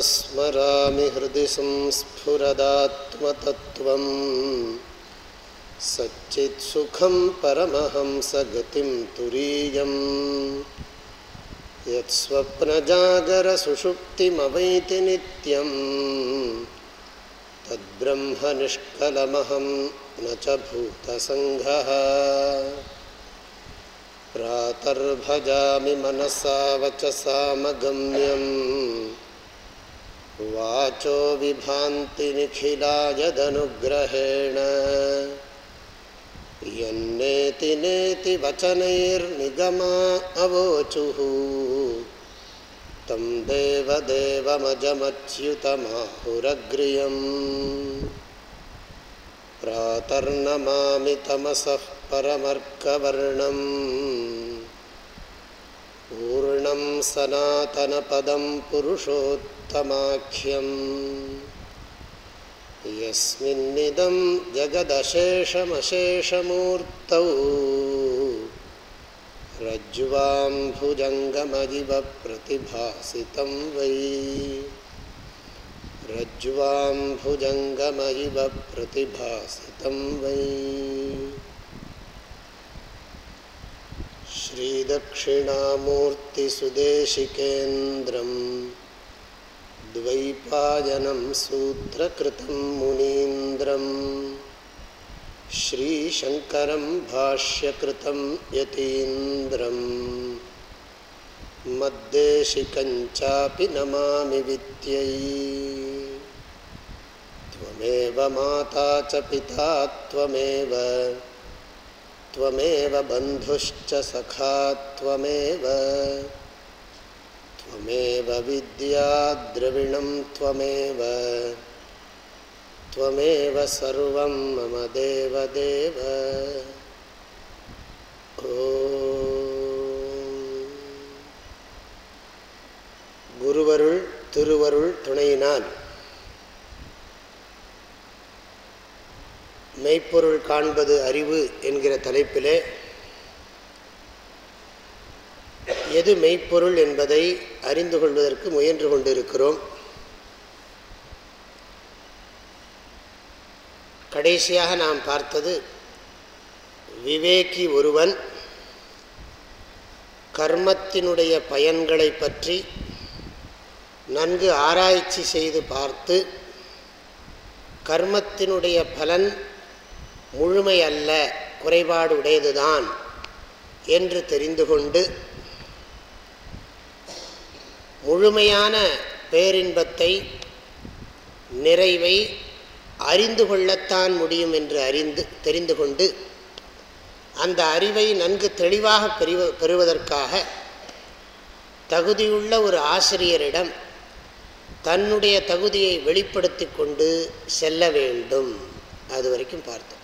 स्मरामि हृदि संस्फुरदात्मतत्त्वम्। सच्चित्सुखं परमहंसगतिं तुरीयम्। यत्स्वप्नजागरसुषुप्तिमवैति नित्यम्। तद्ब्रह्मनिष्कलमहं न च भूतसङ्घः मनसा वचसामगम्यम् वाचो विभान्तिनिखिलायदनुग्रहेण यन्नेति नेति वचनैर्निगमा अवोचुः। तं देवदेवमजमच्युतमाहुरग्र्यम्। प्रातर्नमामि तमसः परमर्कवर्णम्। पूर्णं सनातनपदं तमाख्यम् यस्मिन्निदं जगदशेषमशेषमूर्तौ। रज्ज्वाम्भुजङ्गमदिव प्रतिभासितं वै। रज्ज्वाम्भुजङ्गमयिव प्रतिभासितं वै। श्रीदक्षिणामूर्तिसुदेशिकेन्द्रम्। द्वैपायनं सूत्रकृतं मुनीन्द्रम्। श्रीशङ्करं भाष्यकृतं यतीन्द्रम्। मद्देशिकञ्चापि नमामि माता च पिता त्वमेव। सखा त्वमेव विद्याद्रविणं त्वमेव त्वमेव सर्वं मम देवदेव குருவருள் திருவருள் துணையினால் மெய்ப்பொருள் காண்பது அறிவு என்கிற தலைப்பிலே எது மெய்ப்பொருள் என்பதை அறிந்து கொள்வதற்கு முயன்று கொண்டிருக்கிறோம். கடைசியாக நாம் பார்த்தது விவேகி ஒருவன் கர்மத்தினுடைய பயன்களை பற்றி நன்கு ஆராய்ச்சி செய்து பார்த்து கர்மத்தினுடைய பலன் முழுமையல்ல குறைபாடு உடையதுதான் என்று தெரிந்து கொண்டு முழுமையான பேரின்பத்தை நிறைவை அறிந்து கொள்ளத்தான் முடியும் என்று அறிந்து தெரிந்து கொண்டு அந்த அறிவை நன்கு தெளிவாக பெறுவ பெறுவதற்காக தகுதியுள்ள ஒரு ஆசிரியரிடம் தன்னுடைய தகுதியை வெளிப்படுத்தி கொண்டு செல்ல வேண்டும். அது வரைக்கும் பார்த்தோம்.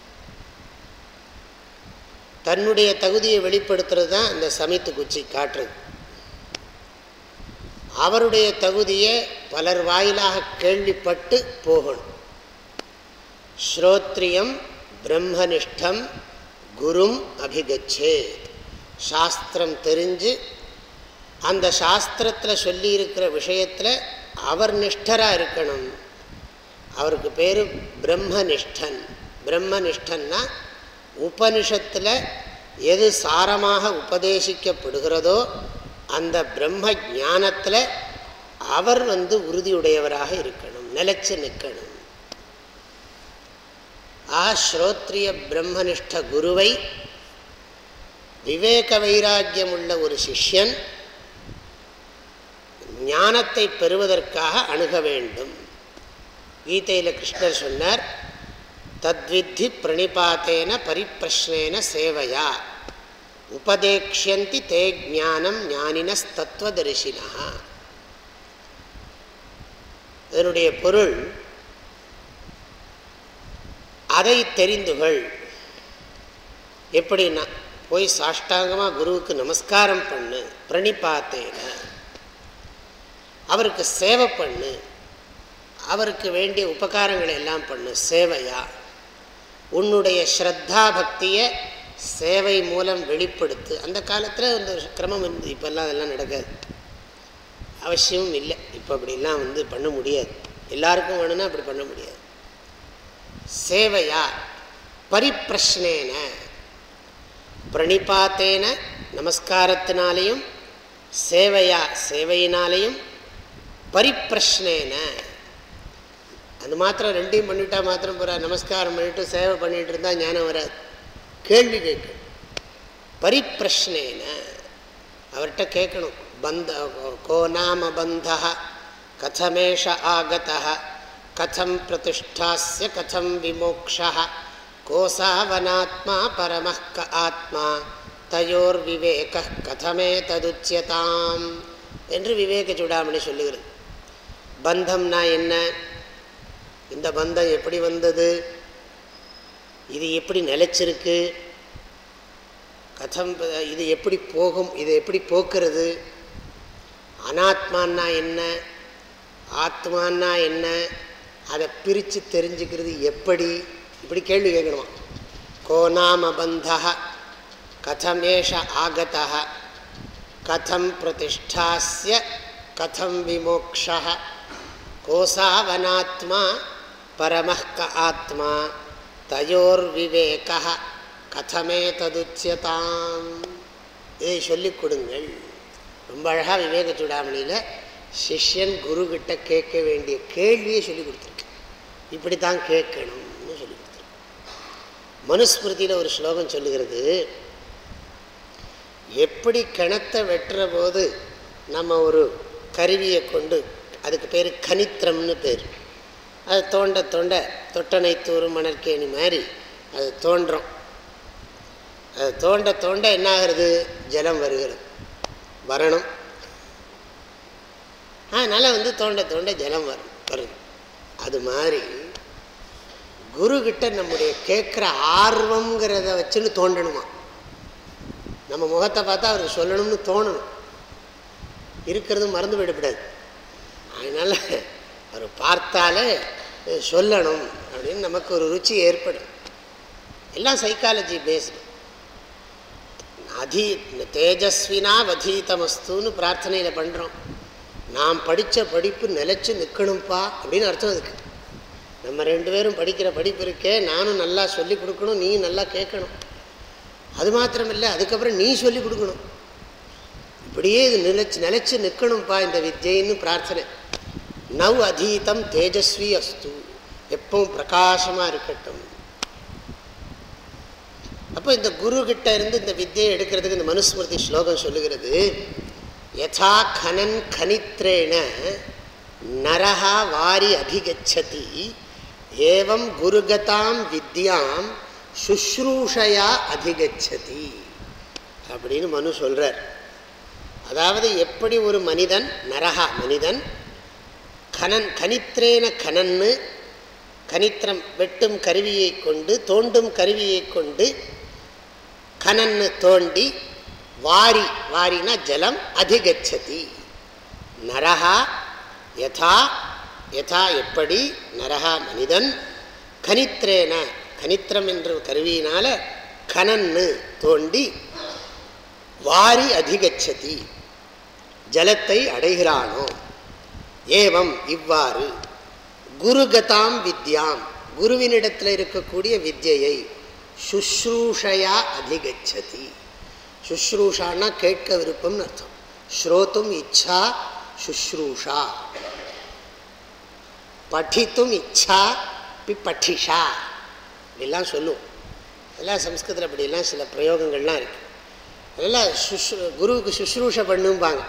தன்னுடைய தகுதியை வெளிப்படுத்துறது தான் இந்த சமைத்து குச்சி காட்டுறது. அவருடைய தகுதியை பலர் வாயிலாக கேள்விப்பட்டு போகணும். ஸ்ரோத்ரியம் பிரம்மனிஷ்டம் குரும் அபிகச்சே. சாஸ்திரம் தெரிஞ்சு அந்த சாஸ்திரத்தில் சொல்லியிருக்கிற விஷயத்தில் அவர் நிஷ்டராக இருக்கணும். அவருக்கு பேர் பிரம்மனிஷ்டன். பிரம்மனிஷ்டன்னா உபனிஷத்தில் எது சாரமாக உபதேசிக்கப்படுகிறதோ அந்த பிரம்ம ஞானத்தில் அவர் வந்து உறுதியுடையவராக இருக்கணும் நிலைச்சு நிற்கணும் ஆ ஸ்ரோத்ரிய பிரம்மனிஷ்ட குருவை விவேக வைராக்கியம் உள்ள ஒரு சிஷ்யன் ஞானத்தை பெறுவதற்காக அணுக வேண்டும். கீதையில் கிருஷ்ணர் சொன்னார் தத்வித்தி பிரணிபாத்தேன பரிப்பிரஷ்னேன சேவையா. உபதேக்ஷந்தி தே ஜானம் ஞானினஸ்தத்துவதரிசினா இதனுடைய பொருள் அதை தெரிந்துகள். எப்படின்னா போய் சாஷ்டாங்கமாக குருவுக்கு நமஸ்காரம் பண்ணு பிரணிபாத்தேன. அவருக்கு சேவை பண்ணு அவருக்கு வேண்டிய உபகாரங்களை எல்லாம் பண்ணு சேவையா? உன்னுடைய ஸ்ரத்தா பக்தியை சேவை மூலம் வெளிப்படுத்து. அந்த காலத்தில் அந்த கிரமம் இருந்து இப்போல்லாம் அதெல்லாம் நடக்காது. அவசியமும் இல்லை. இப்போ அப்படிலாம் வந்து பண்ண முடியாது. எல்லாருக்கும் வேணும்னா அப்படி பண்ண முடியாது. சேவையா பரிப்பிரஷ்னேன பிரணிபாத்தேன நமஸ்காரத்தினாலேயும் சேவையா சேவையினாலேயும் பரிப்பிரஷ்னேன. அது மாத்திரம் ரெண்டையும் பண்ணிட்டா மாத்திரம் போகிற நமஸ்காரம் பண்ணிட்டு சேவை பண்ணிட்டு இருந்தால் ஞானம் வராது. கேள்வி கேட்கணும் பரிப்பிரஷ்னேன. அவர்கிட்ட கேட்கணும். பந்த கோ நாம பந்த கதமேஷ ஆகத கதம் பிரதிஷ்டாஸ்ய கதம் விமோக்ஷ கோசாவனாத்மா பரம க ஆத்மா தயோர் விவேக கதமே ததுச்சியதாம் என்று விவேக சூடாமணி சொல்லுகிறது. பந்தம்னா என்ன? இந்த பந்தம் எப்படி வந்தது? இது எப்படி நிலச்சிருக்கு? கதம் இது எப்படி போகும்? இதை எப்படி போக்குறது? அனாத்மான்னா என்ன? ஆத்மான்னா என்ன? அதை பிரித்து தெரிஞ்சுக்கிறது எப்படி? இப்படி கேள்வி கேட்கணுமா? கோ நாம பந்தா கதமேஷ ஆகதா கதம் பிரதிஷ்டாசிய கதம் விமோக்ஷ கோசாவனாத்மா பரமஹ்க க ஆத்மா. தயோர்விவேக கதமே ததுச்சியதாம் இதை சொல்லிக் கொடுங்கள் ரொம்ப அழகாக விவேக சூடாமணியில் சிஷ்யன் குருக்கிட்ட கேட்க வேண்டிய கேள்வியை சொல்லி கொடுத்துருக்கு. இப்படி தான் கேட்கணும்னு சொல்லி கொடுத்துருக்கு. மனுஸ்மிருதியில் ஒரு ஸ்லோகம் சொல்லுகிறது. எப்படி கிணத்தை வெட்டுற போது நம்ம ஒரு கருவியை கொண்டு அதுக்கு பேர் கனித்திரம்னு பேர். அது தோண்ட தோண்ட தொட்டனை தூரும் மணற்கேணி மாதிரி அது தோன்றும். அது தோண்ட தோண்ட என்ன ஆகிறது ஜலம் வருகிறது. வரணும். அதனால் வந்து தோண்ட தோண்ட ஜலம் வரும் வருது. அது மாதிரி குருக்கிட்ட நம்முடைய கேட்குற ஆர்வங்கிறத வச்சுன்னு தோண்டணுமா? நம்ம முகத்தை பார்த்தா அவருக்கு சொல்லணும்னு தோணணும். இருக்கிறதும் மறந்து விடக்கூடாது அதனால் அவர் பார்த்தாலே சொல்லணும் அப்படின்னு நமக்கு ஒரு ருச்சி ஏற்படும். எல்லாம் சைக்காலஜி பேஸ்டு அதி தேஜஸ்வினா வதீதமஸ்துன்னு பிரார்த்தனையில் பண்ணுறோம் நாம் படித்த படிப்பு நிலச்சி நிற்கணும்ப்பா அப்படின்னு அர்த்தம் அதுக்கு. நம்ம ரெண்டு பேரும் படிக்கிற படிப்பு இருக்கே நானும் நல்லா சொல்லிக் கொடுக்கணும் நீ நல்லா கேட்கணும். அது மாத்திரமில்லை அதுக்கப்புறம் நீ சொல்லிக் கொடுக்கணும். இப்படியே இது நிலச்சி நிலச்சி நிற்கணும்ப்பா இந்த வித்யைன்னு பிரார்த்தனை. நவ் அதீதம் தேஜஸ்வி அஸ்து எப்பவும் பிரகாசமாக இருக்கட்டும்। அப்போ இந்த குரு கிட்ட இருந்து இந்த வித்தியை எடுக்கிறதுக்கு இந்த மனுஸ்மிருதி ஸ்லோகம் சொல்லுகிறது யதா கனன் கனித்ரேண நரஹா வாரி அதிகச்சதி ஏவம் குருகதாம் வித்யாம் சுஷ்ரூஷையா அதிகச்சதி. அப்படின்னு மனு சொல்கிறார் அதாவது எப்படி ஒரு மனிதன் நரகா மனிதன் கனன் கனித்திரேன கனன்னு கனித்திரம் வெட்டும் கருவியை கொண்டு தோண்டும் கருவியை கொண்டு கனன்னு தோண்டி வாரி வாரினா ஜலம் அதிகச்சதி. நரஹா யதா யதா எப்படி நரகா மனிதன் கனித்திரேன கனித்திரம் என்ற கருவியினால கனன்னு தோண்டி வாரி அதிகச்சதி ஜலத்தை அடைகிறானோ? ஏவம் இவ்வாறு குருகதாம் வித்யாம். குருவினிடத்தில் இருக்கக்கூடிய வித்யையை சுஷ்ரூஷையா அதிகச்சதி. சுஷ்ரூஷான்னா கேட்க விருப்பம்னு அர்த்தம். ஸ்ரோத்தும் இச்சா சுஷ்ரூஷா. படித்தும் இச்சா பி பட்டிஷா. இப்படிலாம் சொல்லுவோம். அதெல்லாம் சம்ஸ்கிருதத்தில் அப்படிலாம் சில பிரயோகங்கள்லாம் இருக்குது அதெல்லாம் சுஷ்ரு குருவுக்கு சுஷ்ரூஷை பண்ணும்பாங்க.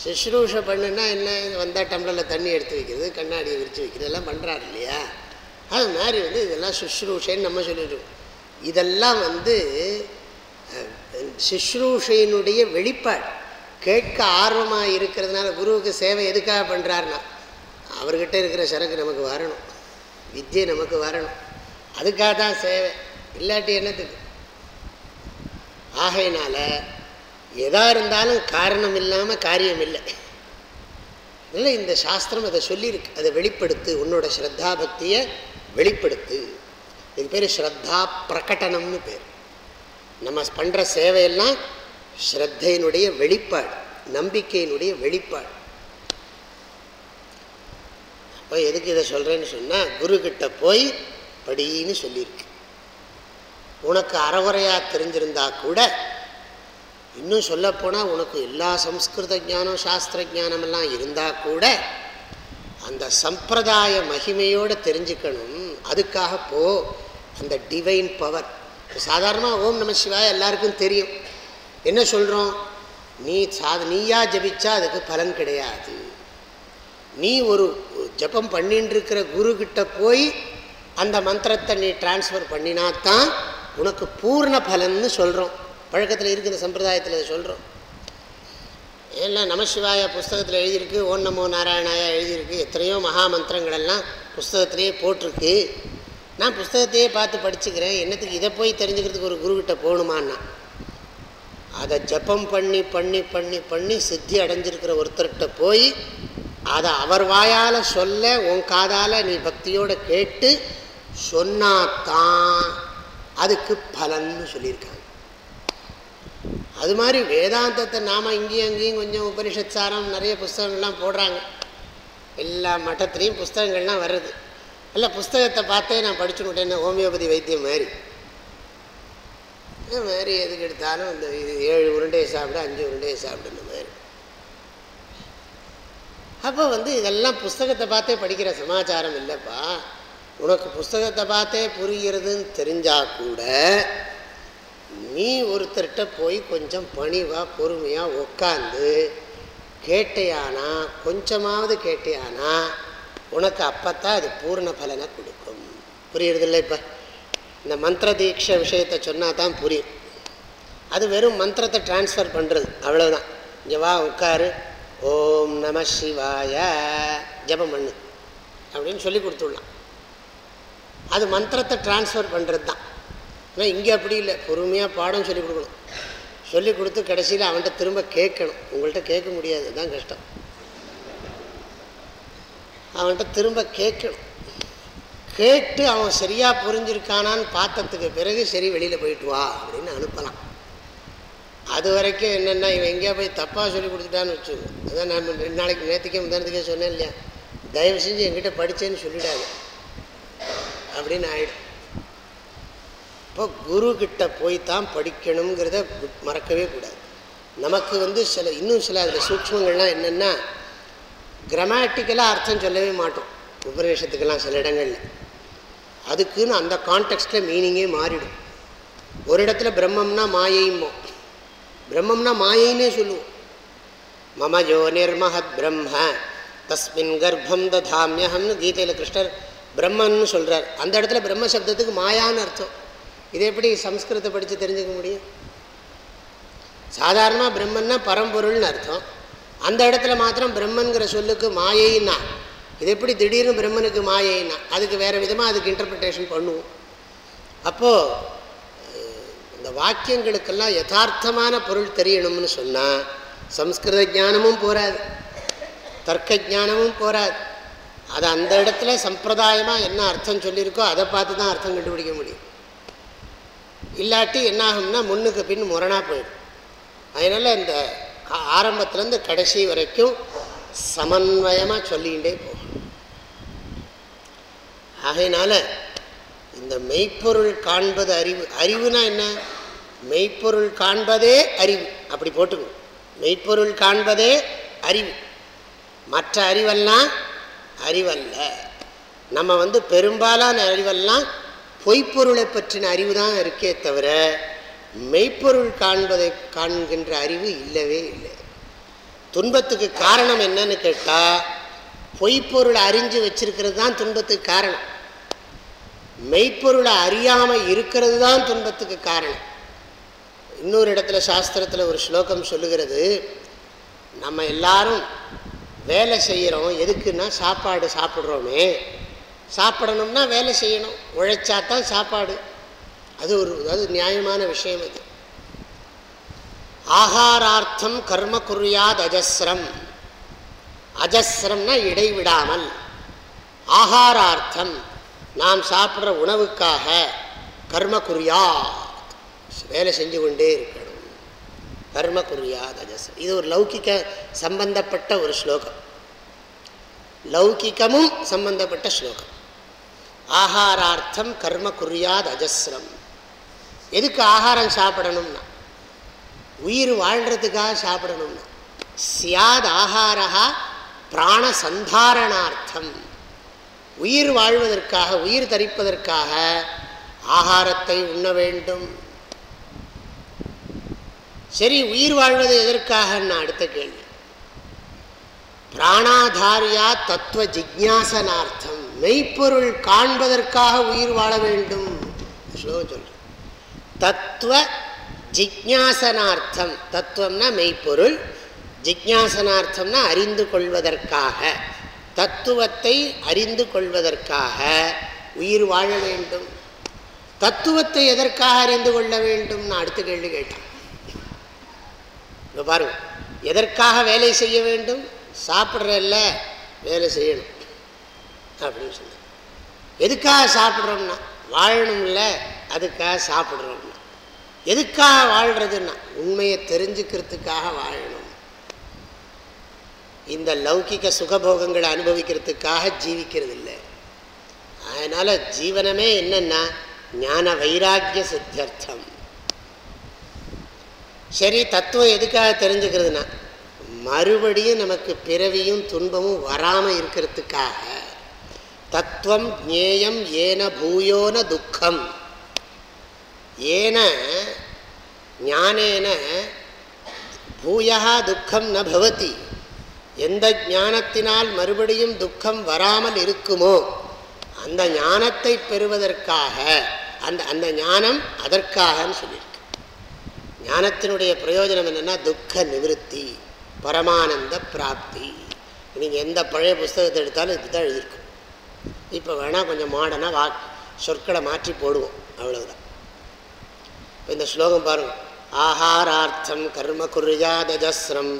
சுஷ்ரூஷை பண்ணுன்னா என்ன? வந்தால் டம்ளரில் தண்ணி எடுத்து வைக்கிறது கண்ணாடியை விரித்து வைக்கிறது எல்லாம் பண்ணுறாரு இல்லையா? அது மாதிரி வந்து இதெல்லாம் சுஷ்ரூஷைன்னு நம்ம சொல்லிடுவோம் இதெல்லாம் வந்து சுஷ்ரூஷையினுடைய வெளிப்பாடு. கேட்க ஆர்வமாக இருக்கிறதுனால குருவுக்கு சேவை எதுக்காக பண்ணுறாருனா அவர்கிட்ட இருக்கிற சரக்கு நமக்கு வரணும். வித்தியை நமக்கு வரணும். அதுக்காக தான் சேவை. இல்லாட்டி என்னத்துக்கு? ஆகையினால எதா இருந்தாலும் காரணம் இல்லாமல் காரியம் இல்லை இல்லை இந்த சாஸ்திரம் அதை சொல்லியிருக்கு. அதை வெளிப்படுத்து உன்னோட ஸ்ரத்தா பக்தியை வெளிப்படுத்து. இது பேர் ஸ்ரத்தா பிரகடனம்னு பேர். நம்ம பண்ணுற சேவையெல்லாம் ஸ்ரத்தையினுடைய வெளிப்பாடு நம்பிக்கையினுடைய வெளிப்பாடு. அப்போ எதுக்கு இதை சொல்கிறேன்னு சொன்னால் குருக்கிட்ட போய் படின்னு சொல்லியிருக்கு. உனக்கு அறகுறையாக தெரிஞ்சிருந்தா கூட இன்னும் சொல்லப்போனால் உனக்கு எல்லா சம்ஸ்கிருத ஞானம் சாஸ்திர ஞானமெல்லாம் இருந்தால் கூட அந்த சம்பிரதாய மகிமையோடு தெரிஞ்சுக்கணும். அதுக்காக போ. அந்த டிவைன் பவர் சாதாரணமாக ஓம் நம சிவாய எல்லாருக்கும் தெரியும். என்ன சொல்கிறோம் நீ சாத நீயா ஜபிச்சா அதுக்கு பலன் கிடையாது. நீ ஒரு ஜபம் பண்ணின்னு இருக்கிற குருக்கிட்ட போய் அந்த மந்திரத்தை நீ டிரான்ஸ்ஃபர் பண்ணினாத்தான் உனக்கு பூர்ண பலன்னு சொல்கிறோம் பழக்கத்தில் இருக்குது சம்பிரதாயத்தில் சொல்கிறோம் எல்லாம் நமசிவாய புஸ்தகத்தில் எழுதியிருக்கு ஓம் நமோ நாராயணாயா எழுதியிருக்கு எத்தனையோ மகா மந்திரங்களெல்லாம் புஸ்தகத்திலேயே போட்டிருக்கு. நான் புஸ்தகத்தையே பார்த்து படிச்சுக்கிறேன். என்னத்துக்கு இதை போய் தெரிஞ்சுக்கிறதுக்கு ஒரு குருக்கிட்ட போகணுமான்னா? அதை ஜப்பம் பண்ணி பண்ணி பண்ணி பண்ணி சித்தி அடைஞ்சிருக்கிற ஒருத்தர்கிட்ட போய் அதை அவர் வாயால் சொல்ல உன் காதால் நீ பக்தியோடு கேட்டு சொன்னாத்தான் அதுக்கு பலன்னு சொல்லியிருக்காங்க. அது மாதிரி வேதாந்தத்தை நாம் இங்கேயும் அங்கேயும் கொஞ்சம் உபனிஷத் சாரம் நிறைய புஸ்தகங்கள்லாம் போடுறாங்க. எல்லா மட்டத்துலேயும் புஸ்தகங்கள்லாம் வருது. இல்லை புஸ்தகத்தை பார்த்தே நான் படிச்சுக்கிட்டேன் ஹோமியோபதி வைத்தியம் மாதிரி. இந்த மாதிரி எதுக்கு எடுத்தாலும் இந்த இது ஏழு உருண்டையை சாப்பிட அஞ்சு உருண்டையை சாப்பிடுன மாதிரி. அப்போ வந்து இதெல்லாம் புஸ்தகத்தை பார்த்தே படிக்கிற சமாச்சாரம் இல்லைப்பா. உனக்கு புஸ்தகத்தை பார்த்தே புரிகிறதுன்னு தெரிஞ்சால் கூட நீ ஒருத்தர்கிட்ட போய் கொஞ்சம் பணிவாக பொறுமையாக உட்காந்து கேட்டையானா கொஞ்சமாவது கேட்டையானா உனக்கு அப்போத்தான் அது பூர்ண பலனை கொடுக்கும். புரியுறதில்ல இப்போ? இந்த மந்திர தீட்சை விஷயத்தை சொன்னால் தான் புரியும். அது வெறும் மந்திரத்தை டிரான்ஸ்ஃபர் பண்ணுறது அவ்வளோதான் இங்கே வா உட்காரு ஓம் நம சிவாய. ஜபம் பண்ணு. அப்படின்னு சொல்லி கொடுத்துடலாம். அது மந்திரத்தை டிரான்ஸ்ஃபர் பண்ணுறது தான் ஆனால் இங்கே அப்படி இல்லை. பொறுமையாக பாடம் சொல்லிக் கொடுக்கணும். சொல்லி கொடுத்து கடைசியில் அவன்கிட்ட திரும்ப கேட்கணும். உங்கள்கிட்ட கேட்க முடியாது. தான் கஷ்டம். அவன்கிட்ட திரும்ப கேட்கணும். கேட்டு அவன் சரியாக புரிஞ்சிருக்கானான்னு பார்த்ததுக்கு பிறகு சரி வெளியில் போயிட்டு வா அப்படின்னு அனுப்பலாம். அது வரைக்கும் என்னென்னா இவன் எங்கேயா போய் தப்பாக சொல்லி கொடுத்துட்டான்னு வச்சுக்கோ. அதான் நான் ரெண்டு நாளைக்கு நேற்றுக்கே முந்தானத்துக்கே சொன்னேன் இல்லையா? தயவு செஞ்சு என்கிட்ட படித்தேன்னு சொல்லிடாது. அப்படின்னு ஆயிடும். இப்போ குருக்கிட்ட போய் தான் படிக்கணுங்கிறத மறக்கவே கூடாது. நமக்கு வந்து சில இன்னும் சில அதில் சூக்மங்கள்லாம் என்னென்னா கிராமட்டிக்கலாக அர்த்தம் சொல்லவே மாட்டோம். உபநிஷத்துக்கெல்லாம் சில இடங்களில். அதுக்குன்னு அந்த கான்டெக்ஸ்டில் மீனிங்கே மாறிடும். ஒரு இடத்துல பிரம்மம்னா மாயைமோ பிரம்மம்னா மாயைன்னே சொல்லுவோம். மம ஜோ நிர்மஹத் பிரம்ம தஸ்மின் கர்ப்பம் ததாமியகம்னு கீதையில் கிருஷ்ணர் பிரம்மன்னு சொல்கிறார் அந்த இடத்துல பிரம்ம சப்தத்துக்கு மாயான்னு அர்த்தம். இதை எப்படி சம்ஸ்கிருதத்தை படித்து தெரிஞ்சுக்க முடியும்? சாதாரணமாக பிரம்மன்னா பரம்பொருள்னு அர்த்தம். அந்த இடத்துல மாத்திரம் பிரம்மன்கிற சொல்லுக்கு மாயைன்னா இது எப்படி திடீர்னு பிரம்மனுக்கு மாயைன்னா அதுக்கு வேறு விதமாக அதுக்கு இன்டர்பிரிட்டேஷன் பண்ணுவோம். அப்போது இந்த வாக்கியங்களுக்கெல்லாம் யதார்த்தமான பொருள் தெரியணும்னு சொன்னால் சம்ஸ்கிருத ஜானமும் போகாது தர்க்க ஜானமும் போகாது அது அந்த இடத்துல சம்பிரதாயமாக என்ன அர்த்தம் சொல்லியிருக்கோ அதை பார்த்து தான் அர்த்தம் கண்டுபிடிக்க முடியும். இல்லாட்டி என்னாகும்னா முன்னுக்கு பின் முரணாக போயிடும். அதனால் இந்த ஆரம்பத்துலேருந்து கடைசி வரைக்கும் சமன்வயமாக சொல்லிகிட்டே போகும். ஆகையினால இந்த மெய்ப்பொருள் காண்பது அறிவு அறிவுனா என்ன? மெய்ப்பொருள் காண்பதே அறிவு. அப்படி போட்டுக்கணும். மெய்ப்பொருள் காண்பதே அறிவு. மற்ற அறிவெல்லாம் அறிவல்ல. நம்ம வந்து பெரும்பாலான அறிவெல்லாம் பொய்ப்பொருளை பற்றின அறிவு தான் இருக்கே தவிர மெய்ப்பொருள் காண்பதை காண்கின்ற அறிவு இல்லவே இல்லை. துன்பத்துக்கு காரணம் என்னன்னு கேட்டால் பொய்ப்பொருளை அறிஞ்சு வச்சிருக்கிறது தான் துன்பத்துக்கு காரணம். மெய்ப்பொருளை அறியாமல் இருக்கிறது தான் துன்பத்துக்கு காரணம். இன்னொரு இடத்துல சாஸ்திரத்தில் ஒரு ஸ்லோகம் சொல்லுகிறது நம்ம எல்லாரும் வேலை செய்கிறோம் எதுக்குன்னா சாப்பாடு சாப்பிட்றோமே சாப்பிடணும்னா வேலை செய்யணும். உழைச்சா தான் சாப்பாடு. அது ஒரு அது நியாயமான விஷயம் அது. ஆகாரார்த்தம் கர்ம குறியாத் அஜஸ்ரம். அஜஸ்ரம்னா இடைவிடாமல். ஆகாரார்த்தம் நாம் சாப்பிட்ற உணவுக்காக கர்ம குறியா வேலை செஞ்சு கொண்டே இருக்கணும். கர்ம குறியாத் அஜஸ்ரம். இது ஒரு லௌகிக்க சம்பந்தப்பட்ட ஒரு ஸ்லோகம். லௌகிக்கமும் சம்பந்தப்பட்ட ஸ்லோகம். ஆகாரார்த்தம் கர்ம குறியாத் அஜஸ்ரம். எதுக்கு ஆகாரம் சாப்பிடணும்னா? உயிர் வாழ்கிறதுக்காக சாப்பிடணும்னா. சியாத் ஆகாரா பிராண சந்தாரணார்த்தம். உயிர் வாழ்வதற்காக உயிர் தரிப்பதற்காக ஆகாரத்தை உண்ண வேண்டும். சரி உயிர் வாழ்வது எதற்காக நான் அடுத்த கேள்வி. பிராணாதாரியா தத்துவ ஜிக்யாசனார்த்தம். மெய்ப்பொருள் காண்பதற்காக உயிர் வாழ வேண்டும். ஸ்லோகம் சொல்ற. தத்துவ ஜிக்யாசனார்த்தம் தத்துவம்னா மெய்ப்பொருள். ஜிக்யாசனார்த்தம்னா அறிந்து கொள்வதற்காக. தத்துவத்தை அறிந்து கொள்வதற்காக உயிர் வாழ வேண்டும். தத்துவத்தை எதற்காக அறிந்து கொள்ள வேண்டும்? நான் அடுத்த கேள்வி கேட்டேன். இப்போ பாருங்க. எதற்காக வேலை செய்ய வேண்டும்? சாப்பிட்றல்ல வேலை செய்யணும். அப்படின்னு சொன்ன எதுக்காக சாப்பிட்றோம்னா? வாழணும்ல அதுக்காக சாப்பிட்றோம்னா. எதுக்காக வாழ்கிறதுன்னா உண்மையை தெரிஞ்சுக்கிறதுக்காக வாழணும். இந்த லௌகிக சுகபோகங்களை அனுபவிக்கிறதுக்காக ஜீவிக்கிறது இல்லை அதனால் ஜீவனமே என்னென்னா ஞான வைராக்கிய சித்தர்த்தம் சரி தத்துவம் எதுக்காக தெரிஞ்சுக்கிறதுனா மறுபடியும் நமக்கு பிறவியும் துன்பமும் வராமல் இருக்கிறதுக்காக தத்துவம் ஜேயம் ஏன பூயோன துக்கம். ஏன ஞானேன பூயா துக்கம் ந பவதி. எந்த ஞானத்தினால் மறுபடியும் துக்கம் வராமல் இருக்குமோ அந்த ஞானத்தை பெறுவதற்காக அந்த அந்த ஞானம் அதற்காகன்னு சொல்லியிருக்கு. ஞானத்தினுடைய பிரயோஜனம் என்னென்னா துக்க நிவத்தி பரமானந்த பிராப்தி. நீங்கள் எந்த பழைய புஸ்தகத்தை எடுத்தாலும் இதுதான் எழுதியிருக்கும் இப்போ வேணால் கொஞ்சம் மாடனாக வா சொற்களை மாற்றி போடுவோம். அவ்வளவுதான். இப்போ இந்த ஸ்லோகம் பாருங்கள் ஆஹாரார்த்தம் கர்ம குர்யாதஜஸ்ரம்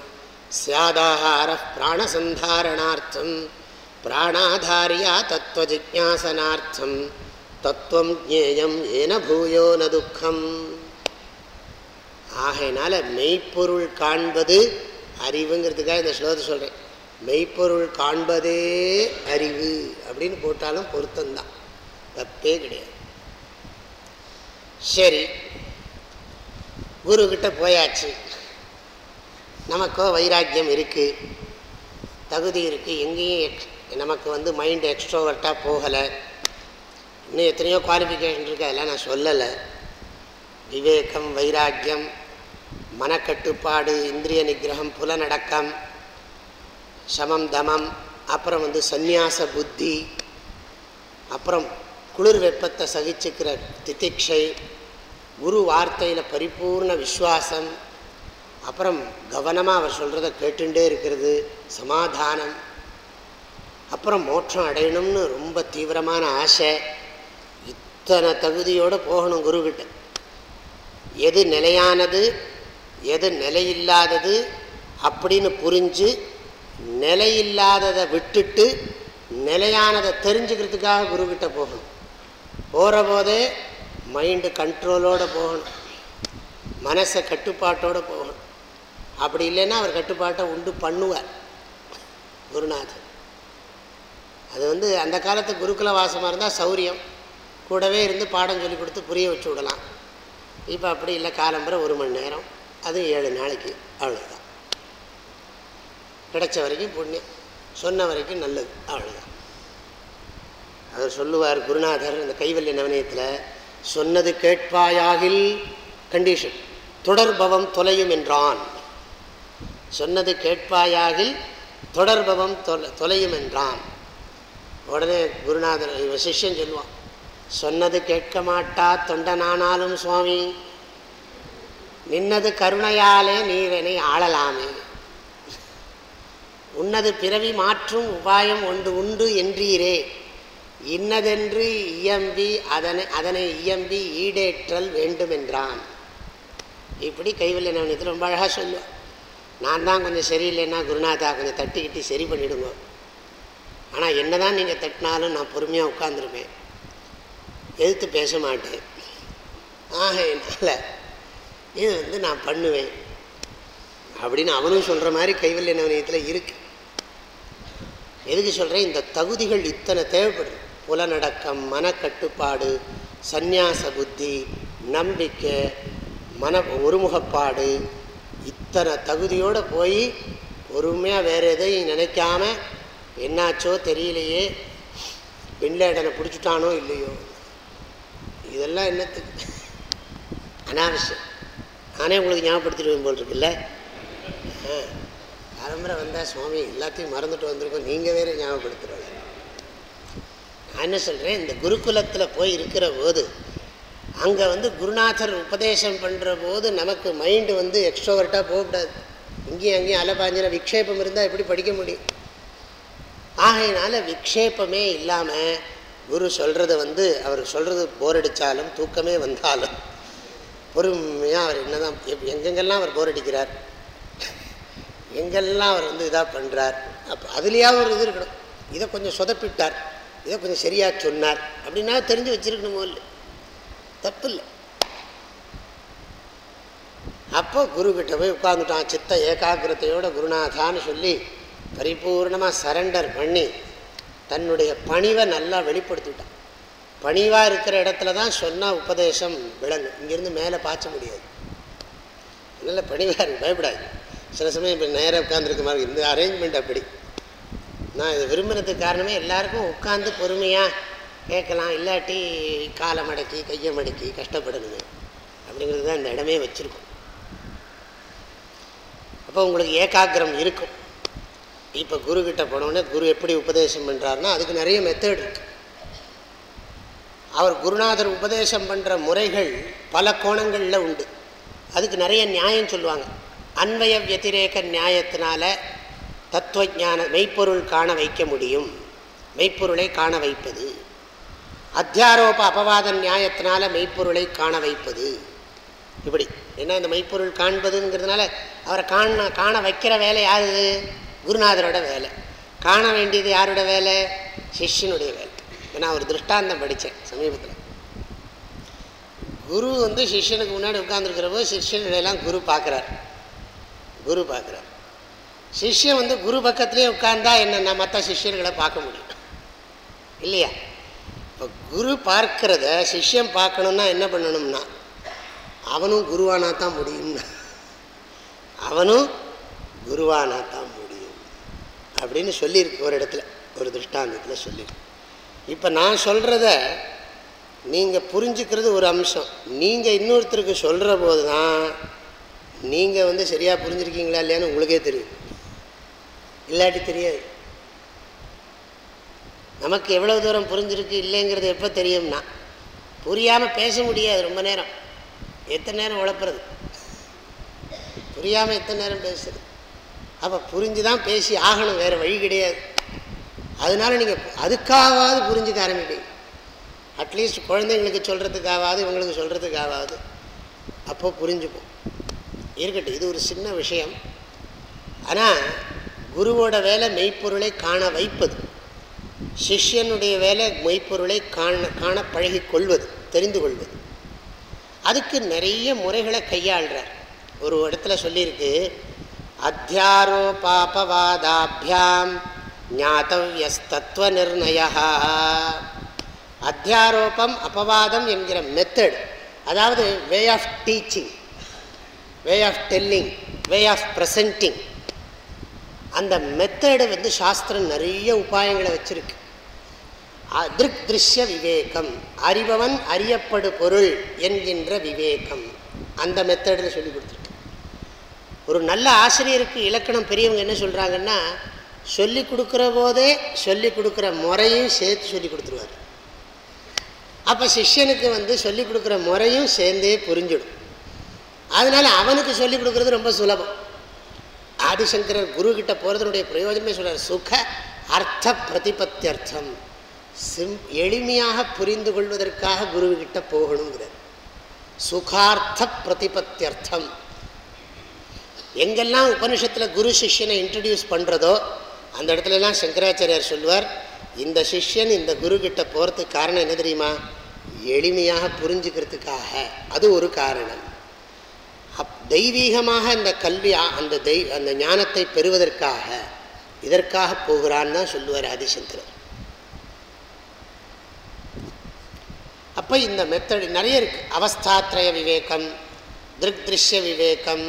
சியாதாஹார பிராணசந்தாரணார்த்தம் பிராணாதாரியா தத்துவ ஜிக்யாசனார்த்தம் தத்துவம் ஜேயம் ஏன பூயோ ந துக்கம். ஆகையினால மெய்ப்பொருள் காண்பது அறிவுங்கிறதுக்காக இந்த ஸ்லோகத்தை சொல்கிறேன் மெய்ப்பொருள் காண்பதே அறிவு அப்படின்னு போட்டாலும் பொருத்தம்தான். தப்பே கிடையாது. சரி குருக்கிட்ட போயாச்சு. நமக்கோ வைராக்கியம் இருக்குது தகுதி இருக்குது எங்கேயும் எக்ஸ் நமக்கு வந்து மைண்டு எக்ஸ்ட்ரோவர்ட்டாக போகலை. இன்னும் எத்தனையோ குவாலிஃபிகேஷன் இருக்குது அதெல்லாம் நான் சொல்லலை. விவேகம் வைராக்கியம் மனக்கட்டுப்பாடு இந்திரிய நிகிரகம் புலநடக்கம் சமம் தமம் அப்புறம் வந்து சந்நியாச புத்தி அப்புறம் குளிர் வெப்பத்தை சகிச்சுக்கிற திதிக்ஷை குரு வார்த்தையில் பரிபூர்ண விஸ்வாசம் அப்புறம் கவனமாக அவர் சொல்கிறத கேட்டுட்டே இருக்கிறது சமாதானம் அப்புறம் மோட்சம் அடையணும்னு ரொம்ப தீவிரமான ஆசை. இத்தனை தகுதியோடு போகணும் குருக்கிட்ட எது நிலையானது எது நிலையில்லாதது அப்படின்னு புரிஞ்சு நிலையில்லாததை விட்டுட்டு நிலையானதை தெரிஞ்சுக்கிறதுக்காக குருக்கிட்ட போகணும். போகிற போதே மைண்டு கண்ட்ரோலோடு போகணும். மனசை கட்டுப்பாட்டோடு போகணும். அப்படி இல்லைன்னா அவர் கட்டுப்பாட்டை உண்டு பண்ணுவார் குருநாதர். அது வந்து அந்த காலத்து குருக்குல வாசமாக இருந்தால் சௌரியம். கூடவே இருந்து பாடம் சொல்லி கொடுத்து புரிய வச்சு விடலாம். இப்போ அப்படி இல்லை காலம்பரை ஒரு மணி நேரம் அதுவும் ஏழு நாளைக்கு அவ்வளோதான் கிடைச்ச வரைக்கும் புண்ணியம். சொன்ன வரைக்கும் நல்லது. அவ்வளோதான் அவர் சொல்லுவார் குருநாதர் இந்த கைவல்ய நவனியத்தில் சொன்னது கேட்பாயாகில் கண்டிஷன் தொடர்பவம் தொலையும் என்றான். சொன்னது கேட்பாயாகில் தொடர்பவம் தொலை தொலையும் என்றான். உடனே குருநாதர் இவன் சிஷ்யன் சொல்லுவான் சொன்னது கேட்க மாட்டா தொண்டனானாலும் சுவாமி. நின்னது கருணையாலே நீரனை ஆளலாமே. உன்னது பிறவி மாற்றும் உபாயம் ஒன்று உண்டு என்றீரே. இன்னதென்று இயம்பி அதனை அதனை இயம்பி ஈடேற்றல் வேண்டுமென்றான். இப்படி கைவல்ய நவனியத்தில் ரொம்ப அழகாக சொல்லுவேன் நான் தான் கொஞ்சம் சரியில்லைன்னா குருநாதா கொஞ்சம் தட்டிக்கிட்டு சரி பண்ணிவிடுங்க ஆனால் என்ன தான் நீங்கள் தட்டினாலும் நான் பொறுமையாக உட்காந்துருப்பேன் எதிர்த்து பேச மாட்டேன். ஆக என்னால் இது வந்து நான் பண்ணுவேன். அப்படின்னு அவனும் சொல்கிற மாதிரி கைவல்ய நவனியத்தில் இருக்குது எதுக்கு சொல்கிறேன் இந்த தகுதிகள் இத்தனை தேவைப்படுது. புலநடக்கம் மனக்கட்டுப்பாடு சந்நியாச புத்தி நம்பிக்கை மன ஒருமுகப்பாடு இத்தனை தகுதியோடு போய் பொறுமையாக வேறு எதையும் நினைக்காம என்னாச்சோ தெரியலையே பின்லேடனை பிடிச்சிட்டானோ இல்லையோ? இதெல்லாம் என்னத்துக்கு? அனாவசியம். நானே உங்களுக்கு ஞாபகப்படுத்திடுவேன் போல் இருக்குல்ல? ஆ. பரம்பரை வந்தால் சுவாமி எல்லாத்தையும் மறந்துட்டு வந்திருக்கோம். நீங்கள் வேறு ஞாபகப்படுத்துகிறோம் நான் என்ன சொல்கிறேன் இந்த குருகுலத்தில் போய் இருக்கிற போது அங்கே வந்து குருநாதர் உபதேசம் பண்ணுற போது நமக்கு மைண்டு வந்து எக்ஸ்ட்ரோவர்ட்டாக போகக்கூடாது. இங்கேயும் அங்கேயும் அலைபாஞ்சின விக்ஷேபம் இருந்தால் எப்படி படிக்க முடியும்? ஆகையினால விக்ஷேபமே இல்லாமல் குரு சொல்கிறத வந்து அவர் சொல்கிறது போர் அடித்தாலும் தூக்கமே வந்தாலும் பொறுமையாக அவர் என்ன தான் எங்கெங்கெல்லாம் அவர் போர் அடிக்கிறார்? எங்கெல்லாம் அவர் வந்து இதாக பண்ணுறார் அப்போ அதுலேயாவது ஒரு இது இருக்கணும். இதை கொஞ்சம் சொதப்பிட்டார் இதை கொஞ்சம் சரியாக சொன்னார் அப்படின்னா தெரிஞ்சு வச்சுருக்கணுமோ இல்லை தப்பு இல்லை அப்போ குருக்கிட்ட போய் உட்காந்துட்டான் சித்த ஏகாகிரத்தையோட குருநாதான்னு சொல்லி பரிபூர்ணமாக சரண்டர் பண்ணி தன்னுடைய பணிவை நல்லா வெளிப்படுத்திவிட்டான். பணிவாக இருக்கிற இடத்துல தான் சொன்னால் உபதேசம் விளங்கும். இங்கேருந்து மேலே பாய்ச்ச முடியாது. அதனால் பணிவாக இருக்கு பயப்படாது சில சமயம் இப்போ நேராக உட்காந்துருக்க மாதிரி இந்த அரேஞ்ச்மெண்ட் அப்படி. நான் இதை விரும்புகிறதுக்கு காரணமே எல்லாருக்கும் உட்காந்து பொறுமையாக கேட்கலாம் இல்லாட்டி காலை மடக்கி கையை மடக்கி கஷ்டப்படணுமே. அப்படிங்கிறது தான் இந்த இடமே வச்சுருக்கோம். அப்போ உங்களுக்கு ஏகாகிரம் இருக்கும். இப்போ குருக்கிட்ட போனோடனே குரு எப்படி உபதேசம் பண்ணுறாருன்னா அதுக்கு நிறைய மெத்தட் இருக்குது அவர் குருநாதர் உபதேசம் பண்ணுற முறைகள் பல கோணங்களில் உண்டு. அதுக்கு நிறைய நியாயம் சொல்லுவாங்க. அன்வய வத்திரேக நியாயத்தினால தத்துவஞான மெய்ப்பொருள் காண வைக்க முடியும். மெய்ப்பொருளை காண வைப்பது. அத்தியாரோப அபவாத நியாயத்தினால மெய்ப்பொருளை காண வைப்பது. இப்படி. ஏன்னா இந்த மெய்ப்பொருள் காண்பதுங்கிறதுனால அவரை காண காண வைக்கிற வேலை யாருது குருநாதரோட வேலை. காண வேண்டியது யாரோட வேலை? சிஷ்யனுடைய வேலை. நான் ஒரு திருஷ்டாந்தம் படித்தேன் சமீபத்தில். குரு வந்து சிஷ்யனுக்கு முன்னாடி உட்காந்துருக்கிறப்போ போது சிஷ்யனையெல்லாம் குரு பார்க்குறார். குரு பார்க்குறார். சிஷ்யன் வந்து குரு பக்கத்துலேயே உட்கார்ந்தா என்னென்ன மற்ற சிஷ்யர்களை பார்க்க முடியும். இல்லையா? இப்போ குரு பார்க்கிறத சிஷ்யம் பார்க்கணுன்னா என்ன பண்ணணும்னா அவனும் குருவானா தான் முடியும்னா அவனும் குருவானா தான் முடியும். அப்படின்னு சொல்லியிருக்கு ஒரு இடத்துல ஒரு திருஷ்டாந்தத்தில் சொல்லியிருக்கு. இப்போ நான் சொல்கிறத நீங்கள் புரிஞ்சுக்கிறது ஒரு அம்சம். நீங்கள் இன்னொருத்தருக்கு சொல்கிற போது தான் நீங்கள் வந்து சரியாக புரிஞ்சுருக்கீங்களா இல்லையான்னு உங்களுக்கே தெரியும். இல்லாட்டி தெரியாது. நமக்கு எவ்வளோ தூரம் புரிஞ்சிருக்கு இல்லைங்கிறது எப்போ தெரியும்னா புரியாமல் பேச முடியாது ரொம்ப நேரம். எத்தனை நேரம் உழப்புறது? புரியாமல் எத்தனை நேரம் பேசுறது? அப்போ புரிஞ்சு தான் பேசி ஆகணும் வேறு வழி கிடையாது. அதனால நீங்கள் அதுக்காகவாது புரிஞ்சுக்க ஆரம்பிப்பீங்க. அட்லீஸ்ட் குழந்தைங்களுக்கு சொல்கிறதுக்காவது இவங்களுக்கு சொல்கிறதுக்காவது அப்போ புரிஞ்சுப்போம். இருக்கட்டும் இது ஒரு சின்ன விஷயம். ஆனால் குருவோட வேலை மெய்ப்பொருளை காண வைப்பது. சிஷ்யனுடைய வேலை மெய்ப்பொருளை காண காண பழகி கொள்வது தெரிந்து கொள்வது. அதுக்கு நிறைய முறைகளை கையாளுறார். ஒரு இடத்துல சொல்லியிருக்கு அத்தியாரோபாபவாதாபியாம் ஞாத்தவியஸ்தத்துவ நிர்ணயா அத்தியாரோபம் அபவாதம் என்கிற மெத்தட் அதாவது way of teaching way of telling way of presenting அந்த மெத்தடு வந்து சாஸ்திரம் நிறைய உபாயங்களை வச்சுருக்கு. திருக் திருஷ்ய விவேகம் அறிபவன் அறியப்படு பொருள் என்கின்ற விவேகம். அந்த மெத்தடில் சொல்லி கொடுத்துருக்கு. ஒரு நல்ல ஆசிரியருக்கு இலக்கணம் பெரியவங்க என்ன சொல்கிறாங்கன்னா சொல்லி கொடுக்குற போதே சொல்லி கொடுக்குற முறையும் சேர்த்து சொல்லி கொடுத்துருவார். அப்போ சிஷ்யனுக்கு வந்து சொல்லி கொடுக்குற முறையும் சேர்ந்தே புரிஞ்சிடும். அதனால் அவனுக்கு சொல்லிக் கொடுக்குறது ரொம்ப சுலபம். ஆதிசங்கரர் குரு போகிறதுனுடைய பிரயோஜனமே சொல்கிறார் சுக அர்த்த பிரதிபத்தியர்த்தம். சிம் எளிமையாக புரிந்து கொள்வதற்காக குருவிகிட்ட போகணுங்கிறார். சுகார்த்த பிரதிபத்தியர்த்தம். எங்கெல்லாம் உபனிஷத்தில் குரு சிஷ்யனை இன்ட்ரடியூஸ் பண்ணுறதோ அந்த இடத்துலலாம் சங்கராச்சாரியார் சொல்வார் இந்த சிஷ்யன் இந்த குரு போகிறதுக்கு காரணம் என்ன தெரியுமா? எளிமையாக புரிஞ்சுக்கிறதுக்காக. அது ஒரு காரணம். தெய்வீகமாக அந்த கல்வி அந்த தெய் அந்த ஞானத்தை பெறுவதற்காக இதற்காக போகிறான்னு தான் சொல்லுவார் ஆதிசங்கரர். அப்போ இந்த மெத்தட் நிறைய இருக்குது அவஸ்தாத்ரய விவேகம் திருக் திருஷ்ய விவேகம்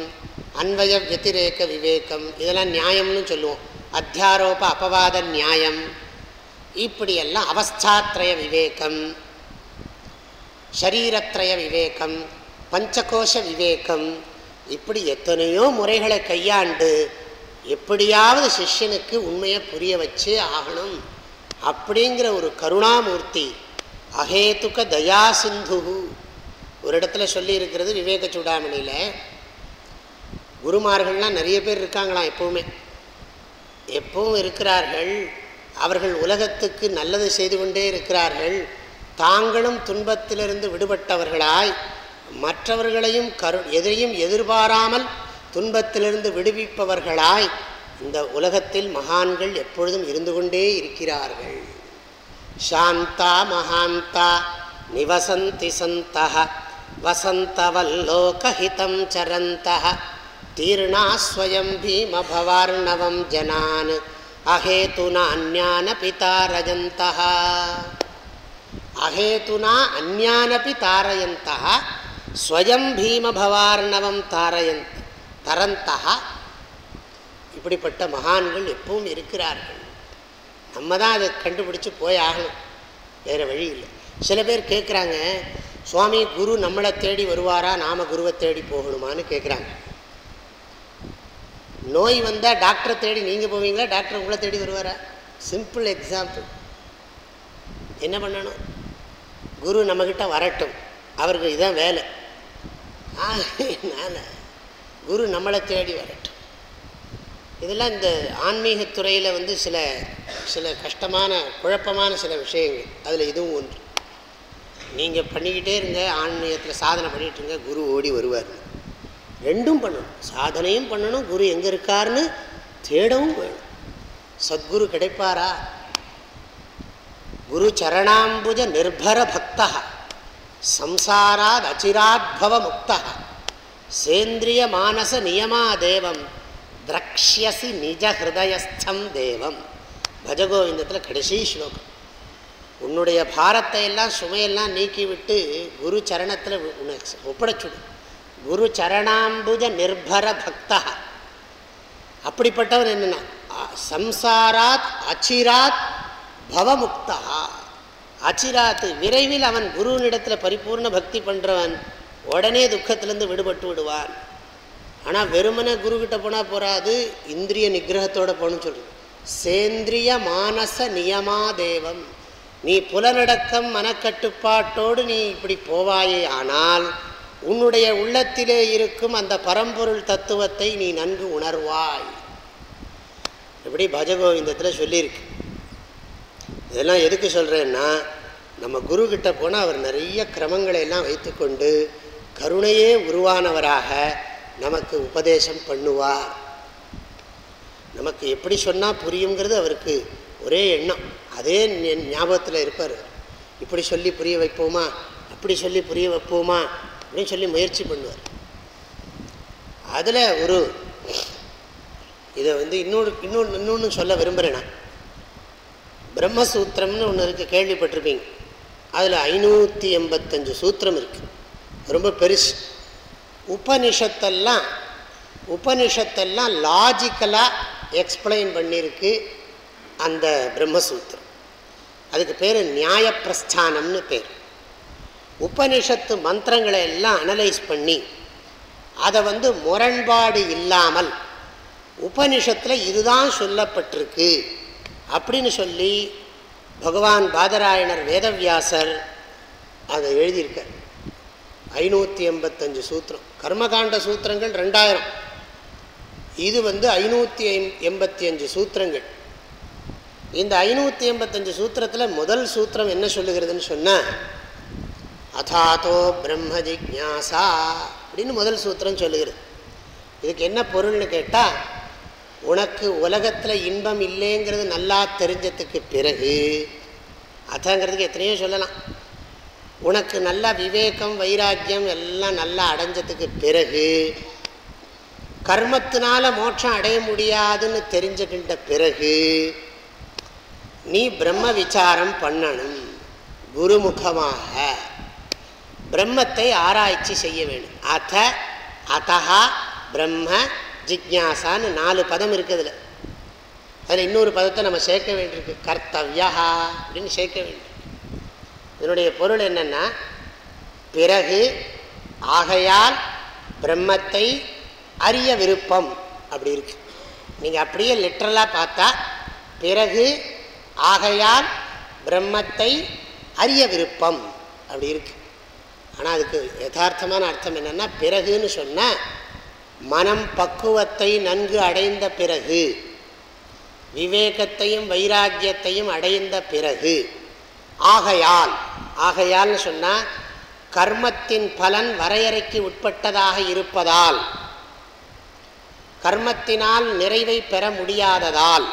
அன்வய வத்திரேக விவேகம் இதெல்லாம் நியாயம்னு சொல்லுவோம். அத்தியாரோப அபவாத நியாயம் இப்படியெல்லாம் அவஸ்தாத்ரய விவேகம் ஷரீரத்ரய விவேகம் பஞ்சகோஷ விவேகம் இப்படி எத்தனையோ முறைகளை கையாண்டு எப்படியாவது சிஷ்யனுக்கு உண்மையை புரிய வச்சு ஆகணும் அப்படிங்கிற ஒரு கருணாமூர்த்தி அகேதுக தயா சிந்து ஒரு இடத்துல சொல்லியிருக்கிறது விவேக சூடாமணியில். குருமார்கள்லாம் நிறைய பேர் இருக்காங்களாம் எப்பவுமே. எப்பவும் இருக்கிறார்கள். அவர்கள் உலகத்துக்கு நல்லது செய்து கொண்டே இருக்கிறார்கள். தாங்களும் துன்பத்திலிருந்து விடுபட்டவர்களாய் மற்றவர்களையும் கரு எதையும் எதிர்பாராமல் துன்பத்திலிருந்து விடுவிப்பவர்களாய் இந்த உலகத்தில் மகான்கள் எப்பொழுதும் இருந்து கொண்டே இருக்கிறார்கள். சாந்தா மகாந்தா நிவசந்தி சந்த வசந்தவல்லோகஹிதம் சரந்த தீர்ணாஸ்வயம் பீமபவார்ணவம் ஜனான் அஹேதுனா அந்யானபி தாரயந்தா அஹேதுனா அந்யானபி தாரயந்தா ஸ்வயம் பீமபவார்ணவம் தாரயன் தரந்தா இப்படிப்பட்ட மகான்கள் எப்பவும் இருக்கிறார்கள். நம்ம தான் அதை கண்டுபிடிச்சி போய் ஆகணும். வேறு வழி இல்லை. சில பேர் கேட்குறாங்க சுவாமி குரு நம்மளை தேடி வருவாரா? நாம் குருவை தேடி போகணுமான்னு கேட்குறாங்க நோய் வந்தால் டாக்டரை தேடி நீங்கள் போவீங்களா? டாக்டர் உங்களை தேடி வருவாரா? சிம்பிள் எக்ஸாம்பிள் என்ன பண்ணணும்? குரு நம்மக்கிட்ட வரட்டும். அவருக்கு இதுதான் வேலை. நான் குரு நம்மளை தேடி வரட்டும். இதெல்லாம் இந்த ஆன்மீகத்துறையில் வந்து சில சில கஷ்டமான குழப்பமான சில விஷயங்கள். அதில் இதுவும் ஒன்று. நீங்கள் பண்ணிக்கிட்டே இருங்க ஆன்மீகத்தில் சாதனை பண்ணிகிட்டு இருங்க குரு ஓடி வருவார். ரெண்டும் பண்ணணும். சாதனையும் பண்ணணும் குரு எங்கே இருக்காருன்னு தேடவும் வேணும். சத்குரு கிடைப்பாரா? குரு சரணாம்புஜ நிர்பர பக்தா சம்சாராத் அச்சிராத்பவ முக்தா சேந்திரிய மானச நியமா தேவம் திரக்ஷியசி நிஜ ஹிருதயஸ்தம் தேவம். பஜகோவிந்தத்தில் கடைசி ஸ்லோகம். உன்னுடைய பாரத்தை எல்லாம் சுமையெல்லாம் நீக்கிவிட்டு குரு சரணத்தில் ஒப்படைச்சுடு. குரு சரணாம்புஜ நிர்பர பக்தா. அப்படிப்பட்டவன் என்னென்னா சம்சாராத் அச்சிராத் பவமுக்தா. அச்சிராத்து விரைவில் அவன் குருவனிடத்தில் பரிபூர்ண பக்தி பண்ணுறவன் உடனே துக்கத்திலேருந்து விடுபட்டு விடுவான். ஆனால் வெறுமனை குருக்கிட்ட போனால் போகாது இந்திரிய நிகிரகத்தோடு போகணும்னு சொல்லுது சேந்திரிய மானச நியமா தேவம் நீ புலநடக்கம் மனக்கட்டுப்பாட்டோடு நீ இப்படி போவாயே ஆனால் உன்னுடைய உள்ளத்திலே இருக்கும் அந்த பரம்பொருள் தத்துவத்தை நீ நன்கு உணர்வாய். இப்படி பஜகோவிந்தத்தில் சொல்லியிருக்கு. இதெல்லாம் எதுக்கு சொல்கிறேன்னா நம்ம குருக்கிட்ட போனால் அவர் நிறைய கிரமங்களை எல்லாம் வைத்துக்கொண்டு கருணையே உருவானவராக நமக்கு உபதேசம் பண்ணுவார். நமக்கு எப்படி சொன்னால் புரியுங்கிறது அவருக்கு ஒரே எண்ணம். அதே ஞாபகத்தில் இருப்பார். இப்படி சொல்லி புரிய வைப்போமா? அப்படி சொல்லி புரிய வைப்போமா? அப்படின்னு சொல்லி முயற்சி பண்ணுவார். அதில் ஒரு இதை வந்து இன்னொரு இன்னொன்று இன்னொன்று சொல்ல விரும்புகிறேன் நான். பிரம்மசூத்திரம்னு ஒன்று இருக்குது கேள்விப்பட்டிருப்பீங்க. அதில் ஐநூற்றி எண்பத்தஞ்சு சூத்திரம் இருக்குது ரொம்ப பெருசு. உபனிஷத்தெல்லாம் உபனிஷத்தெல்லாம் லாஜிக்கலாக எக்ஸ்பிளைன் பண்ணியிருக்கு அந்த பிரம்மசூத்திரம். அதுக்கு பேர் நியாயப்பிரஸ்தானம்னு பேர். உபனிஷத்து மந்திரங்களை எல்லாம் அனலைஸ் பண்ணி அதை வந்து முரண்பாடு இல்லாமல் உபனிஷத்தில் இதுதான் சொல்லப்பட்டிருக்கு. அப்படின்னு சொல்லி பகவான் பாதராயணர் வேதவியாசர் அதை எழுதியிருக்கார். ஐநூற்றி எண்பத்தஞ்சு சூத்திரம். கர்மகாண்ட சூத்திரங்கள் ரெண்டாயிரம். இது வந்து ஐநூற்றி எண்பத்தி அஞ்சு சூத்திரங்கள். இந்த ஐநூற்றி எண்பத்தஞ்சு சூத்திரத்தில் முதல் சூத்திரம் என்ன சொல்லுகிறதுன்னு சொன்னால் அதாத்தோ பிரம்ம ஜிக்யாசா அப்படின்னு முதல் சூத்திரம் சொல்லுகிறது. இதுக்கு என்ன பொருள்னு கேட்டால் உனக்கு உலகத்தில் இன்பம் இல்லைங்கிறது நல்லா தெரிஞ்சதுக்கு பிறகு அதங்கிறதுக்கு எத்தனையோ சொல்லலாம். உனக்கு நல்லா விவேகம் வைராக்கியம் எல்லாம் நல்லா அடைஞ்சதுக்கு பிறகு கர்மத்தினால மோட்சம் அடைய முடியாதுன்னு தெரிஞ்சுக்கின்ற பிறகு நீ பிரம்ம விசாரம் பண்ணணும் குருமுகமாக. பிரம்மத்தை ஆராய்ச்சி செய்ய வேணும். அத்த அதஹா பிரம்ம ஜிக்யாசான்னு நாலு பதம் இருக்குதுல அதில். இன்னொரு பதத்தை நம்ம சேர்க்க வேண்டியிருக்கு. கர்த்தவ்யா அப்படின்னு சேர்க்க வேண்டியிருக்கு இதனுடைய பொருள் என்னென்னா பிறகு ஆகையால் பிரம்மத்தை அறிய விருப்பம் அப்படி இருக்கு. நீங்கள் அப்படியே லிட்ரலாக பார்த்தா பிறகு ஆகையால் பிரம்மத்தை அறிய விருப்பம் அப்படி இருக்கு. ஆனால் அதுக்கு யதார்த்தமான அர்த்தம் என்னென்னா பிறகுன்னு சொன்னால் மனம் பக்குவத்தை நன்கு அடைந்த பிறகு விவேகத்தையும் வைராக்கியத்தையும் அடைந்த பிறகு ஆகையால் ஆகையால்னு சொன்னால் கர்மத்தின் பலன் வரையறைக்கு உட்பட்டதாக இருப்பதால் கர்மத்தினால் நிறைவை பெற முடியாததால்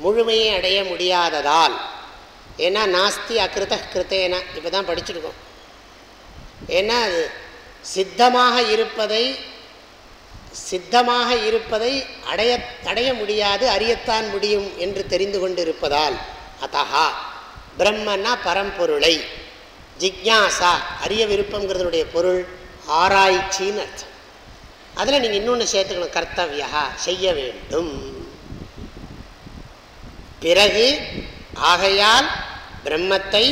முழுமையை அடைய முடியாததால் ஏன்னா நாஸ்தி அகிருத கிருத்தேன இப்போ தான் படிச்சிருக்கோம். ஏன்னா சித்தமாக இருப்பதை சித்தமாக இருப்பதை அடைய அடைய முடியாது அறியத்தான் முடியும் என்று தெரிந்து கொண்டு இருப்பதால் அத்தஹா பிரம்மன்னா பரம்பொருளை. ஜிக்யாசா அறிய விருப்பங்கிறதுடைய பொருள் ஆராய்ச்சின்னு அர்த்தம். அதில் நீங்கள் இன்னொன்று சேர்த்துக்கணும் கர்த்தவியா செய்ய வேண்டும். பிறகு ஆகையால் பிரம்மத்தை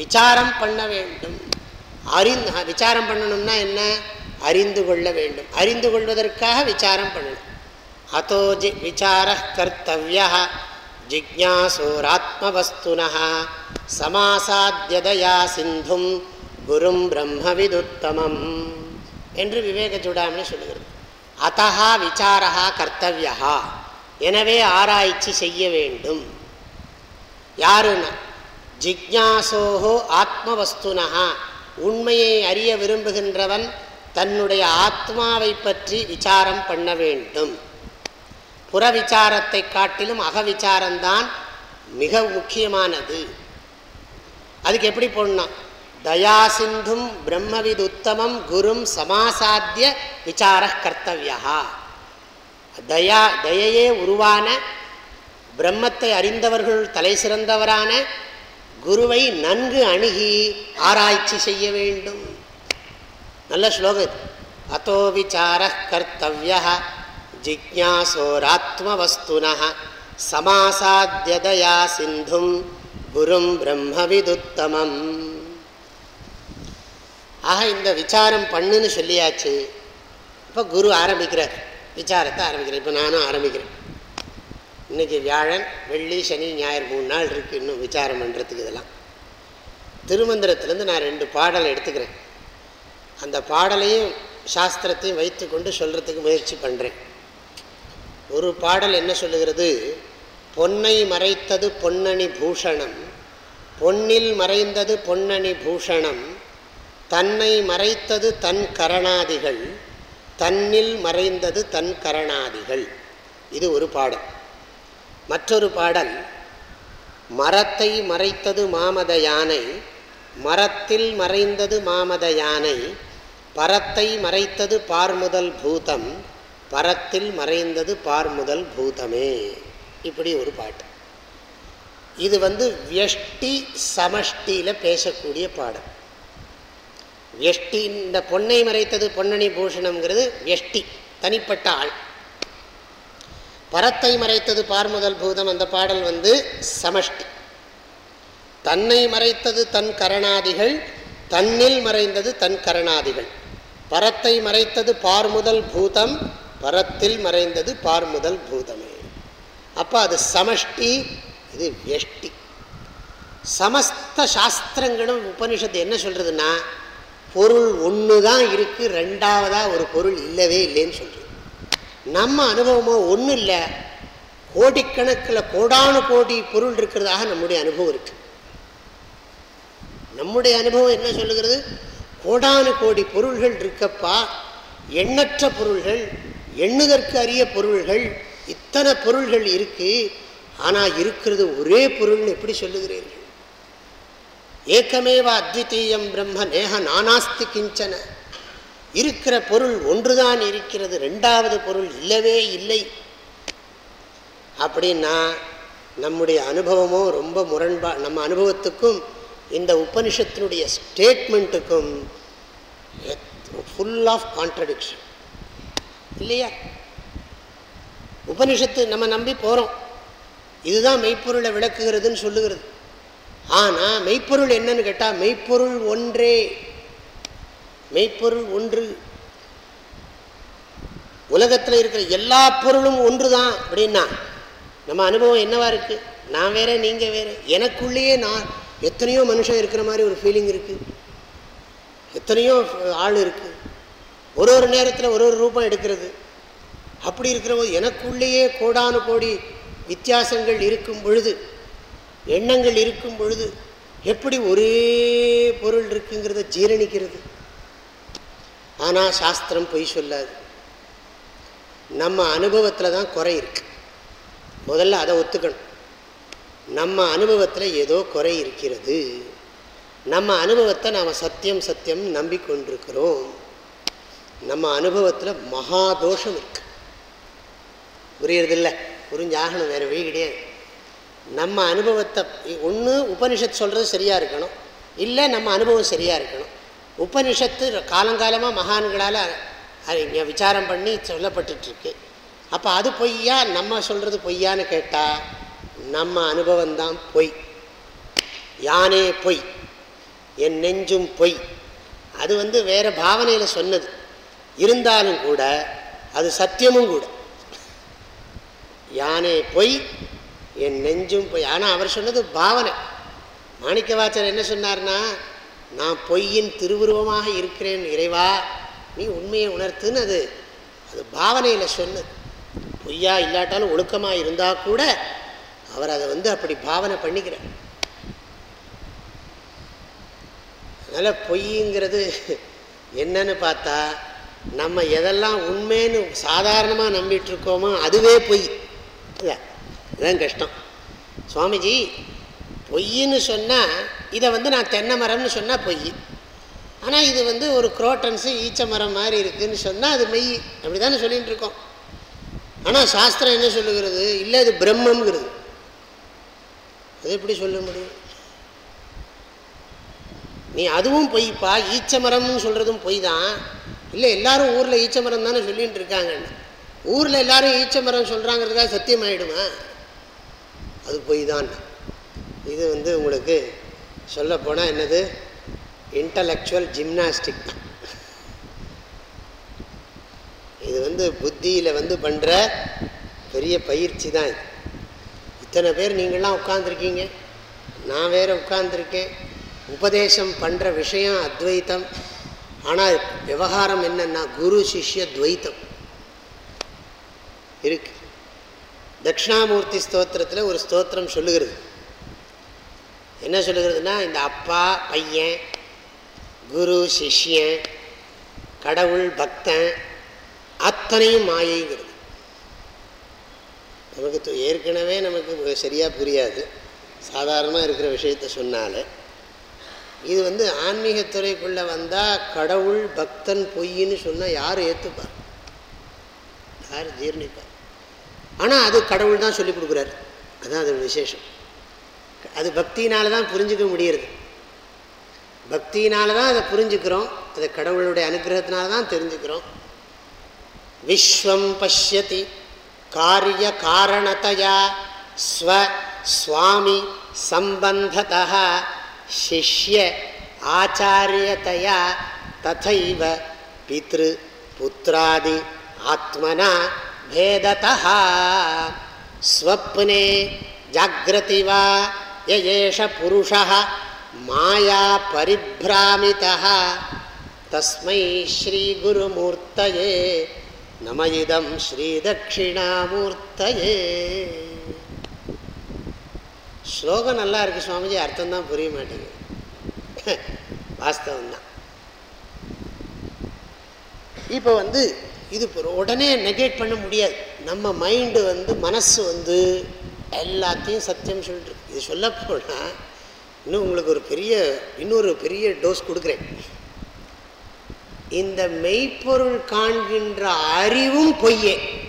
விசாரம் பண்ண வேண்டும். அறிந்து விசாரம் பண்ணணும்னா என்ன? அறிந்து கொள்ள வேண்டும். அறிந்து கொள்வதற்காக விசாரம் பண்ணணும். அதோ ஜி விசார கர்த்தவிய ஜிக்யாசோராத்மவஸ்துன சமாசாத்தியதயா சிந்தும் குரும் பிரம்மவிதுத்தமம் என்று விவேக சூடாமணி சொல்லுகிறது அத்தா விசாரா கர்த்தவியா எனவே ஆராய்ச்சி செய்ய வேண்டும். யாருன்னா? ஜிக்யாசோஹோ ஆத்மவஸ்துனா உண்மையை அறிய விரும்புகின்றவன் தன்னுடைய ஆத்மாவை பற்றி விசாரம் பண்ண வேண்டும். புற விசாரத்தை காட்டிலும் அகவிச்சாரம்தான் மிக முக்கியமானது. அதுக்கு எப்படி போடணும்? தயா சிந்தும் பிரம்மவித் உத்தமம் குரும் சமாசாத்திய விசார கர்த்தவியா தயா தயையே உருவான பிரம்மத்தை அறிந்தவர்கள் தலை சிறந்தவரான குருவை நன்கு அணுகி ஆராய்ச்சி செய்ய வேண்டும். நல்ல ஸ்லோகம் இது. அத்தோ விசார கர்த்தவிய ஜிக்யாசோராத்மவஸ்துன சமாசாத்தியதயா சிந்தும் குரும் பிரம்மவிதுத்தமம். ஆக இந்த விசாரம் பண்ணுன்னு சொல்லியாச்சு. இப்போ குரு ஆரம்பிக்கிறார். விசாரத்தை ஆரம்பிக்கிறேன் இப்போ நானும் ஆரம்பிக்கிறேன். இன்றைக்கி வியாழன் வெள்ளி சனி ஞாயிறு மூணு நாள் இருக்குது இன்னும் விசாரம் பண்ணுறதுக்கு இதெல்லாம். திருமந்திரத்துலேருந்து நான் ரெண்டு பாடல் எடுத்துக்கிறேன். அந்த பாடலையும் சாஸ்திரத்தையும் வைத்து கொண்டு சொல்கிறதுக்கு முயற்சி பண்ணுறேன் ஒரு பாடல் என்ன சொல்லுகிறது? பொன்னை மறைத்தது பொன்னணி பூஷணம் பொன்னில் மறைந்தது பொன்னணி பூஷணம் தன்னை மறைத்தது தன் கரணாதிகள் தன்னில் மறைந்தது தன் கரணாதிகள். இது ஒரு பாடல். மற்றொரு பாடல் மரத்தை மறைத்தது மாமத யானை மரத்தில் மறைந்தது மாமத யானை பரத்தை மறைத்தது பார்முதல் பூதம் பரத்தில் மறைந்தது பார்முதல் பூதமே இப்படி ஒரு பாட்டு. இது வந்து வியஷ்டி சமஷ்டியில் பேசக்கூடிய பாடம் வியஷ்டி இந்த பொன்னை மறைத்தது பொன்னணி பூஷணம்ங்கிறது வியஷ்டி தனிப்பட்ட ஆள். பரத்தை மறைத்தது பார்முதல் பூதம் அந்த பாடல் வந்து சமஷ்டி. தன்னை மறைத்தது தன் கரணாதிகள் தன்னில் மறைந்தது தன் கரணாதிகள். பரத்தை மறைத்தது பார்முதல் பூதம் பரத்தில் மறைந்தது பார்முதல் பூதமே. அப்போ அது சமஷ்டி இது வெஷ்டி சமஸ்த சாஸ்திரங்களும் உபனிஷத்து என்ன சொல்கிறதுன்னா பொருள் ஒன்று தான் இருக்குது ரெண்டாவதாக ஒரு பொருள் இல்லவே இல்லைன்னு சொல்கிறது நம்ம அனுபவமோ ஒன்றும் இல்லை. கோடிக்கணக்கில் கோடானு கோடி பொருள் இருக்கிறதாக நம்முடைய அனுபவம் இருக்குது நம்முடைய அனுபவம் என்ன சொல்லுகிறது? கோடானு கோடி பொருள்கள் இருக்கப்பா எண்ணற்ற பொருள்கள் எண்ணுதற்கு அரிய பொருள்கள் இத்தனை பொருள்கள் இருக்கு. ஆனால் இருக்கிறது ஒரே பொருள்னு எப்படி சொல்லுகிறீர்கள்? ஏக்கமேவ அத்விதீயம் பிரம்ம நேக நானாஸ்தி கிஞ்சன. இருக்கிற பொருள் ஒன்றுதான் இருக்கிறது ரெண்டாவது பொருள் இல்லவே இல்லை. அப்படின்னா நம்முடைய அனுபவமும் ரொம்ப முரண்பா நம்ம அனுபவத்துக்கும் இந்த உபனிஷத்தினுடைய ஸ்டேட்மெண்ட்டுக்கும் ஃபுல் ஆஃப் கான்ட்ரடிக்ஷன் இல்லையா? உபனிஷத்து நம்ம நம்பி போகிறோம் இதுதான் மெய்ப்பொருளை விளக்குகிறதுன்னு சொல்லுகிறது. ஆனால் மெய்ப்பொருள் என்னன்னு கேட்டால் மெய்ப்பொருள் ஒன்றே. மெய்ப்பொருள் ஒன்று. உலகத்தில் இருக்கிற எல்லா பொருளும் ஒன்று தான் அப்படின்னா நம்ம அனுபவம் என்னவா இருக்கு? நான் வேற நீங்க வேற. எனக்குள்ளேயே நான் எத்தனையோ மனுஷன் இருக்கிற மாதிரி ஒரு ஃபீலிங் இருக்கு. எத்தனையோ ஆள் இருக்கு. ஒரு ஒரு நேரத்தில் ஒரு ஒரு ரூபம் எடுக்கிறது. அப்படி இருக்கிற போது எனக்குள்ளேயே கோடானு கோடி வித்தியாசங்கள் இருக்கும் பொழுது எண்ணங்கள் இருக்கும் பொழுது எப்படி ஒரே பொருள் இருக்குங்கிறத ஜீரணிக்கிறது. ஆனால் சாஸ்திரம் பொய் சொல்லாது. நம்ம அனுபவத்தில் தான் குறை இருக்கு. முதல்ல அதை ஒத்துக்கணும். நம்ம அனுபவத்தில் ஏதோ குறை இருக்கிறது. நம்ம அனுபவத்தை நாம் சத்தியம் சத்தியம் நம்பிக்கொண்டிருக்கிறோம். நம்ம அனுபவத்தில் மகாதோஷம் இருக்கு. புரியறதில்ல? புரிஞ்சாகணும் வேறு வழி கிடையாது. நம்ம அனுபவத்தை ஒன்று உபனிஷத் சொல்கிறது சரியாக இருக்கணும். இல்லை நம்ம அனுபவம் சரியாக இருக்கணும். உபனிஷத்து காலங்காலமாக மகான்களால் விசாரம் பண்ணி சொல்லப்பட்டுருக்கு அப்போ அது பொய்யா? நம்ம சொல்கிறது பொய்யான்னு கேட்டால் நம்ம அனுபவம்தான் பொய். யானே பொய். என் நெஞ்சும் பொய். அது வந்து வேறு பாவனையில் சொன்னது. இருந்தாலும் கூட அது சத்தியமும் கூட. யானே பொய் என் நெஞ்சும் பொய். ஆனால் அவர் சொன்னது பாவனை. மாணிக்கவாச்சர் என்ன சொன்னார்னா நான் பொய்யின் திருவுருவமாக இருக்கிறேன் இறைவா. நீ உண்மையை உணர்த்துன்னு அது அது பாவனையில் சொன்னது. பொய்யா இல்லாட்டாலும் ஒழுக்கமாக இருந்தால் கூட அவர் அதை வந்து அப்படி பாவனை பண்ணிக்கிறார். அதனால் பொய்ங்கிறது என்னன்னு பார்த்தா நம்ம எதெல்லாம் உண்மைன்னு சாதாரணமாக நம்பிட்டு இருக்கோமோ அதுவே பொய். இல்லை இதுதான் கஷ்டம். சுவாமிஜி பொய்ன்னு சொன்னால் இதை வந்து நான் தென்னை மரம்னு சொன்னால் பொய். ஆனால் இது வந்து ஒரு குரோட்டன்ஸு ஈச்ச மரம் மாதிரி இருக்குதுன்னு சொன்னால் அது மெய். அப்படி தானே சொல்லிகிட்டு இருக்கோம். ஆனால் சாஸ்திரம் என்ன சொல்லுகிறது? இல்லை அது பிரம்மங்கிறது அது எப்படி சொல்ல முடியும்? நீ அதுவும் பொய்ப்பா? ஈச்ச மரம்னு சொல்கிறதும் பொய் தான் இல்லை எல்லாரும் ஊரில் ஈச்ச மரம் தானே சொல்லிகிட்டு இருக்காங்கன்னு ஊரில் எல்லாரும் ஈச்ச மரம் சொல்கிறாங்கிறதுக்காக சத்தியம் ஆகிடுமா அது பொய் தான் இது வந்து உங்களுக்கு சொல்லப்போனால் என்னது? இன்டலெக்சுவல் ஜிம்னாஸ்டிக் இது வந்து புத்தியில் வந்து பண்ணுற பெரிய பயிற்சி தான் இது. இத்தனை பேர் நீங்கள்லாம் உட்காந்துருக்கீங்க நான் வேறு உட்காந்துருக்கேன் உபதேசம் பண்ணுற விஷயம் அத்வைத்தம். ஆனால் விவகாரம் என்னென்னா குரு சிஷ்ய துவைத்தம். இருக்கு. தட்சிணாமூர்த்தி ஸ்தோத்திரத்தில் ஒரு ஸ்தோத்திரம் சொல்லுகிறது. என்ன சொல்லுகிறதுனா இந்த அப்பா பையன் குரு சிஷ்யன் கடவுள் பக்தன் அத்தனையும் மாயைங்கிறது. நமக்கு ஏற்கனவே நமக்கு சரியாக புரியாது. சாதாரணமாக இருக்கிற விஷயத்த சொன்னாலே. இது வந்து ஆன்மீகத்துறைக்குள்ளே வந்தால் கடவுள் பக்தன் பொய்ன்னு சொன்னால் யார் ஏற்றுப்பார் யார் ஜீர்ணிப்பார் ஆனால் அது கடவுள் தான் சொல்லி கொடுக்குறாரு. அதுதான் அதோட விசேஷம். அது பக்தினால தான் புரிஞ்சுக்க முடியுது பக்தினால தான் அதை புரிஞ்சுக்கிறோம். அதை கடவுளுடைய அனுகிரகத்தினால தான் தெரிஞ்சுக்கிறோம். விஸ்வம் பசியதி காரிய காரணத்தையா ஸ்வ சுவாமி சம்பந்ததா சிஷ்ய ஆச்சாரியத்தையா ததைவ பித்ரு புத்திராதி ஆத்மனா பேததா ஸ்வப்னே ஜாகிரதி வா யேஷ புருஷ மாயா பரிபிராமித தஸ்மை ஸ்ரீகுருமூர்த்தயே நம இதம் ஸ்ரீதட்சிணாமூர்த்தயே ஸ்லோகம் நல்லா இருக்குது சுவாமிஜி அர்த்தம் தான் புரிய மாட்டேங்குது. வாஸ்தவம் தான் இப்போ வந்து இது உடனே நெகேட் பண்ண முடியாது. நம்ம மைண்டு வந்து மனசு வந்து எல்லாத்தையும் சத்தியம் சொல்லிட்டு இது சொல்ல போனால் இன்னும் உங்களுக்கு ஒரு பெரிய இன்னொரு பெரிய டோஸ் கொடுக்குறேன். இந்த மெய்ப்பொருள் காண்கின்ற அறிவும் பொய்யே.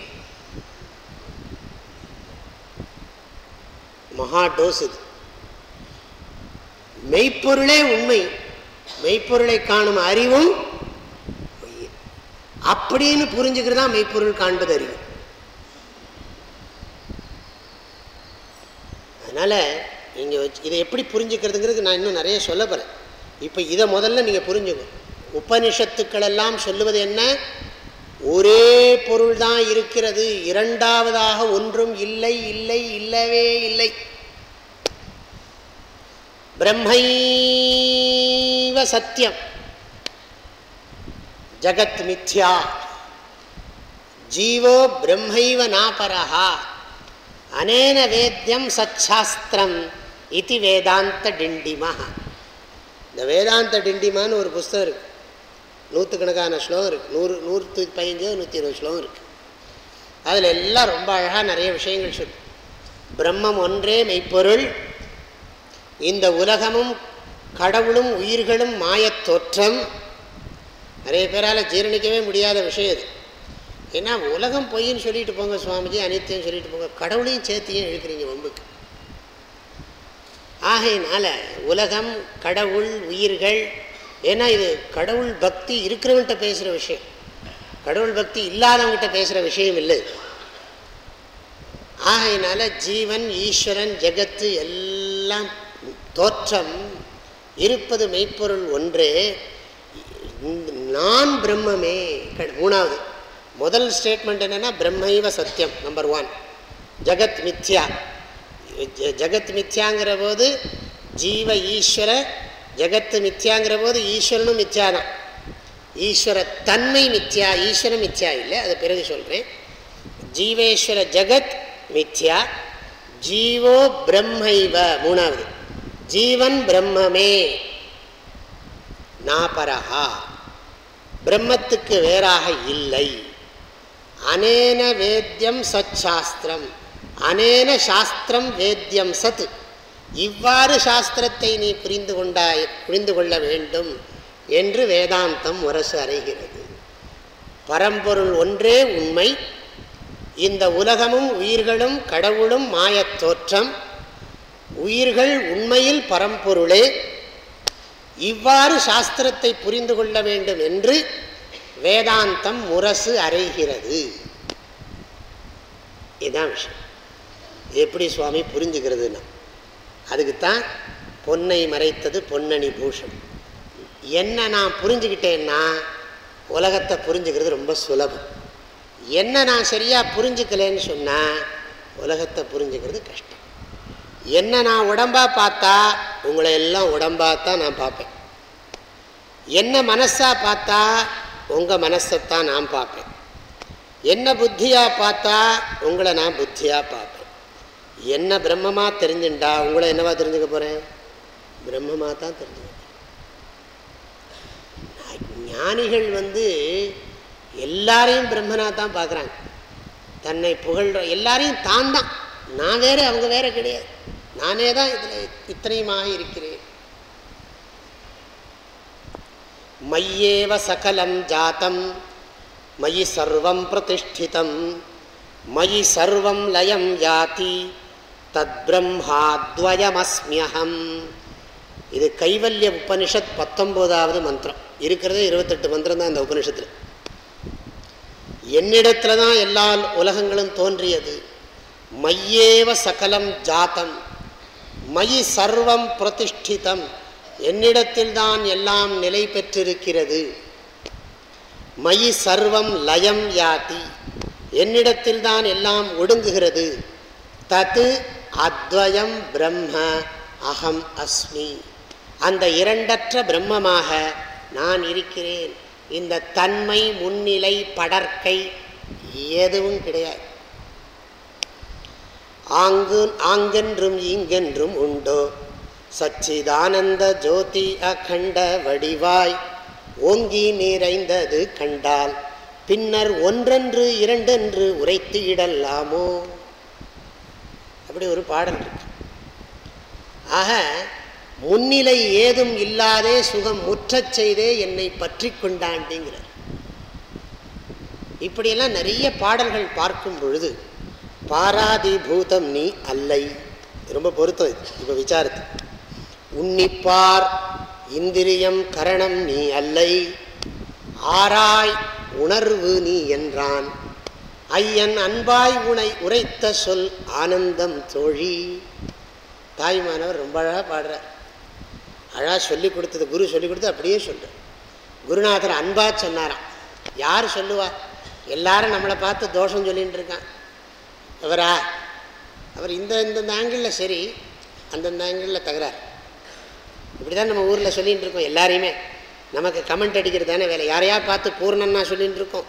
மகா டோஸ் இது. மெய்ப்பொருளே உண்மை. மெய்ப்பொருளை காணும் அறிவும் பொய்யே. அப்படின்னு புரிஞ்சுக்கிறதா மெய்ப்பொருள் காண்பது அறிவு. அதனால் இங்கே வச்சு இதை எப்படி புரிஞ்சுக்கிறதுங்கிறது நான் இன்னும் நிறைய சொல்ல போகிறேன் இப்போ இதை முதல்ல நீங்கள் புரிஞ்சுங்க உபனிஷத்துக்கள் எல்லாம் சொல்லுவது என்ன? ஒரே பொருள் தான் இருக்கிறது. இரண்டாவதாக ஒன்றும் இல்லை இல்லை இல்லவே இல்லை. பிரம்மைவ சத்தியம். ஜகத் மித்யா. ஜீவோ பிரம்மைவ நாபரஹா. அனேன வேத்தியம் சச்சாஸ்திரம் இது வேதாந்த டிண்டிமா இந்த வேதாந்த டிண்டிமான்னு ஒரு புஸ்தகம் இருக்குது நூற்றுக்கணக்கான ஸ்லோகம் இருக்குது நூறு நூற்று பதினஞ்சு நூற்றி இருபது ஸ்லோகம் இருக்குது அதில் எல்லாம் ரொம்ப அழகாக நிறைய விஷயங்கள் சொல்லு. பிரம்மம் ஒன்றே மெய்ப்பொருள். இந்த உலகமும் கடவுளும் உயிர்களும் மாயத் தோற்றம். நிறைய பேரால் ஜீரணிக்கவே முடியாத விஷயம் இது. ஏன்னா உலகம் பொய்ன்னு சொல்லிட்டு போங்க சுவாமிஜி அனித்தியம் சொல்லிட்டு போங்க கடவுளையும் சேர்த்தியும் இழுக்கிறீங்க ஒம்புக்கு ஆகையினால உலகம் கடவுள் உயிர்கள் ஏன்னா இது கடவுள் பக்தி இருக்கிறவன்கிட்ட பேசுகிற விஷயம். கடவுள் பக்தி இல்லாதவங்ககிட்ட பேசுகிற விஷயம் இல்லை. ஆகையினால ஜீவன் ஈஸ்வரன் ஜெகத்து எல்லாம் தோற்றம் இருப்பது மெய்ப்பொருள் ஒன்றே நான் பிரம்மமே மூணாவது. முதல் ஸ்டேட்மெண்ட் என்னென்னா பிரம்மைவ சத்தியம் நம்பர் ஒன் ஜகத் மித்யா. ஜகத் மித்யாங்கிற போது ஜீவ ஈஸ்வர ஜகத்து மித்யாங்கிற போது ஈஸ்வரனும் மித்யா தான் ஈஸ்வர தன்மை மித்யா ஈஸ்வரன் மித்யா இல்லை அது பிறகு சொல்கிறேன் ஜீவேஸ்வர ஜகத் மித்யா ஜீவோ பிரம்மைவ மூணாவது. ஜீவன் பிரம்மமே. நாபரஹா. பிரம்மத்துக்கு வேறாக இல்லை. அனேன வேத்தியம் சச்சாஸ்திரம் அனேன சாஸ்திரம் வேத்தியம் சத். இவ்வாறு சாஸ்திரத்தை நீ புரிந்து கொண்டாய் புரிந்து கொள்ள வேண்டும் என்று வேதாந்தம் முரசு அறைகிறது. பரம்பொருள் ஒன்றே உண்மை. இந்த உலகமும் உயிர்களும் கடவுளும் மாயத் தோற்றம். உயிர்கள் உண்மையில் பரம்பொருளே. இவ்வாறு சாஸ்திரத்தை புரிந்து கொள்ள வேண்டும் என்று வேதாந்தம் முரசு அறைகிறது. இதுதான் விஷயம். எப்படி சுவாமி புரிஞ்சுக்கிறதுன்னா அதுக்குத்தான் பொன்னை மறைத்தது பொன்னணி பூஷம் என்ன நான் புரிஞ்சுக்கிட்டேன்னா உலகத்தை புரிஞ்சுக்கிறது ரொம்ப சுலபம். என்ன நான் சரியாக புரிஞ்சுக்கலன்னு சொன்னால் உலகத்தை புரிஞ்சுக்கிறது கஷ்டம். என்ன நான் உடம்பாக பார்த்தா உங்களை எல்லாம் உடம்பாக தான் நான் பார்ப்பேன். என்ன மனசாக பார்த்தா உங்கள் மனசைத்தான் நான் பார்ப்பேன். என்ன புத்தியாக பார்த்தா உங்களை நான் புத்தியாக பார்ப்பேன். என்ன பிரம்மமாக தெரிஞ்சுண்டா உங்களை என்னவா தெரிஞ்சுக்க போகிறேன் பிரம்மமாக தான் தெரிஞ்சுக்க ஞானிகள் வந்து எல்லாரையும் பிரம்மனாக தான் பார்க்குறாங்க. தன்னை புகழ்ற எல்லாரையும் தான் தான் நான் வேறு அவங்க வேறு கிடையாது. நானே தான் இதில் இத்தனையுமாக இருக்கிறேன். மய்யேவ சகலம் ஜாத்தம் மயி சர்வம் பிரதிஷ்டிதம் மயி சர்வம் லயம் யாதி தத் பிரம்மாத்வயமஸ்மியகம் இது கைவல்ய உபனிஷத் பத்தொம்போதாவது மந்திரம். இருக்கிறதே இருபத்தெட்டு மந்திரம் தான் இந்த உபனிஷத்தில். என்னிடத்துல தான் எல்லா உலகங்களும் தோன்றியது. மையேவ சகலம் ஜாத்தம் மயி சர்வம் பிரதிஷ்டிதம் என்னிடத்தில்தான் எல்லாம் நிலை பெற்றிருக்கிறது. மயி சர்வம் லயம் யாதி. என்னிடத்தில்தான் எல்லாம் ஒடுங்குகிறது. தத்து அத்வயம் பிரம்ம அகம் அஸ்மி. அந்த இரண்டற்ற பிரம்மமாக நான் இருக்கிறேன். இந்த தன்மை முன்னிலை படற்கை எதுவும் கிடையாது. ஆங்கு ஆங்கென்றும் இங்கென்றும் உண்டோ? சச்சிதானந்த ஜோதி அகண்ட வடிவாய். ஓங்கி நிறைந்தது கண்டால் பின்னர் ஒன்றென்று இரண்டென்று உரைத்து இடலாமோ? அப்படி ஒரு பாடல் இருக்கு. ஆக முன்னிலை ஏதும் இல்லாதே சுகம் முற்றச் செய்தே என்னை பற்றி கொண்டாண்டிங்கிறார். இப்படியெல்லாம் நிறைய பாடல்கள் பார்க்கும் பொழுது பாராதி பூதம் நீ அல்லை. ரொம்ப பொருத்தம் இது இப்போ விசாரத்து உன்னிப்பார். இந்திரியம் கரணம் நீ அல்லை. ஆராய் உணர்வு நீ என்றான். ஐயன் அன்பாய் உனை உரைத்த சொல் ஆனந்தம் தோழி. தாய்மானவர் ரொம்ப அழகாக பாடுறார் அழகாக சொல்லி கொடுத்தது குரு சொல்லி கொடுத்து அப்படியே சொல்ற குருநாதர் அன்பா சொன்னாராம். யார் சொல்லுவா? எல்லாரும் நம்மளை பார்த்து தோஷம் சொல்லிகிட்டு இருக்கான். அவரா அவர் இந்த இந்தந்த ஆங்கிளில் சரி அந்தந்த ஆங்கிளில் தகராறு. இப்படி தான் நம்ம ஊரில் சொல்லிகிட்டு இருக்கோம் எல்லாரையுமே. நமக்கு கமெண்ட் அடிக்கிறது தானே வேலை. யாரையா பார்த்து பூர்ணன்னா சொல்லிகிட்டு இருக்கோம்.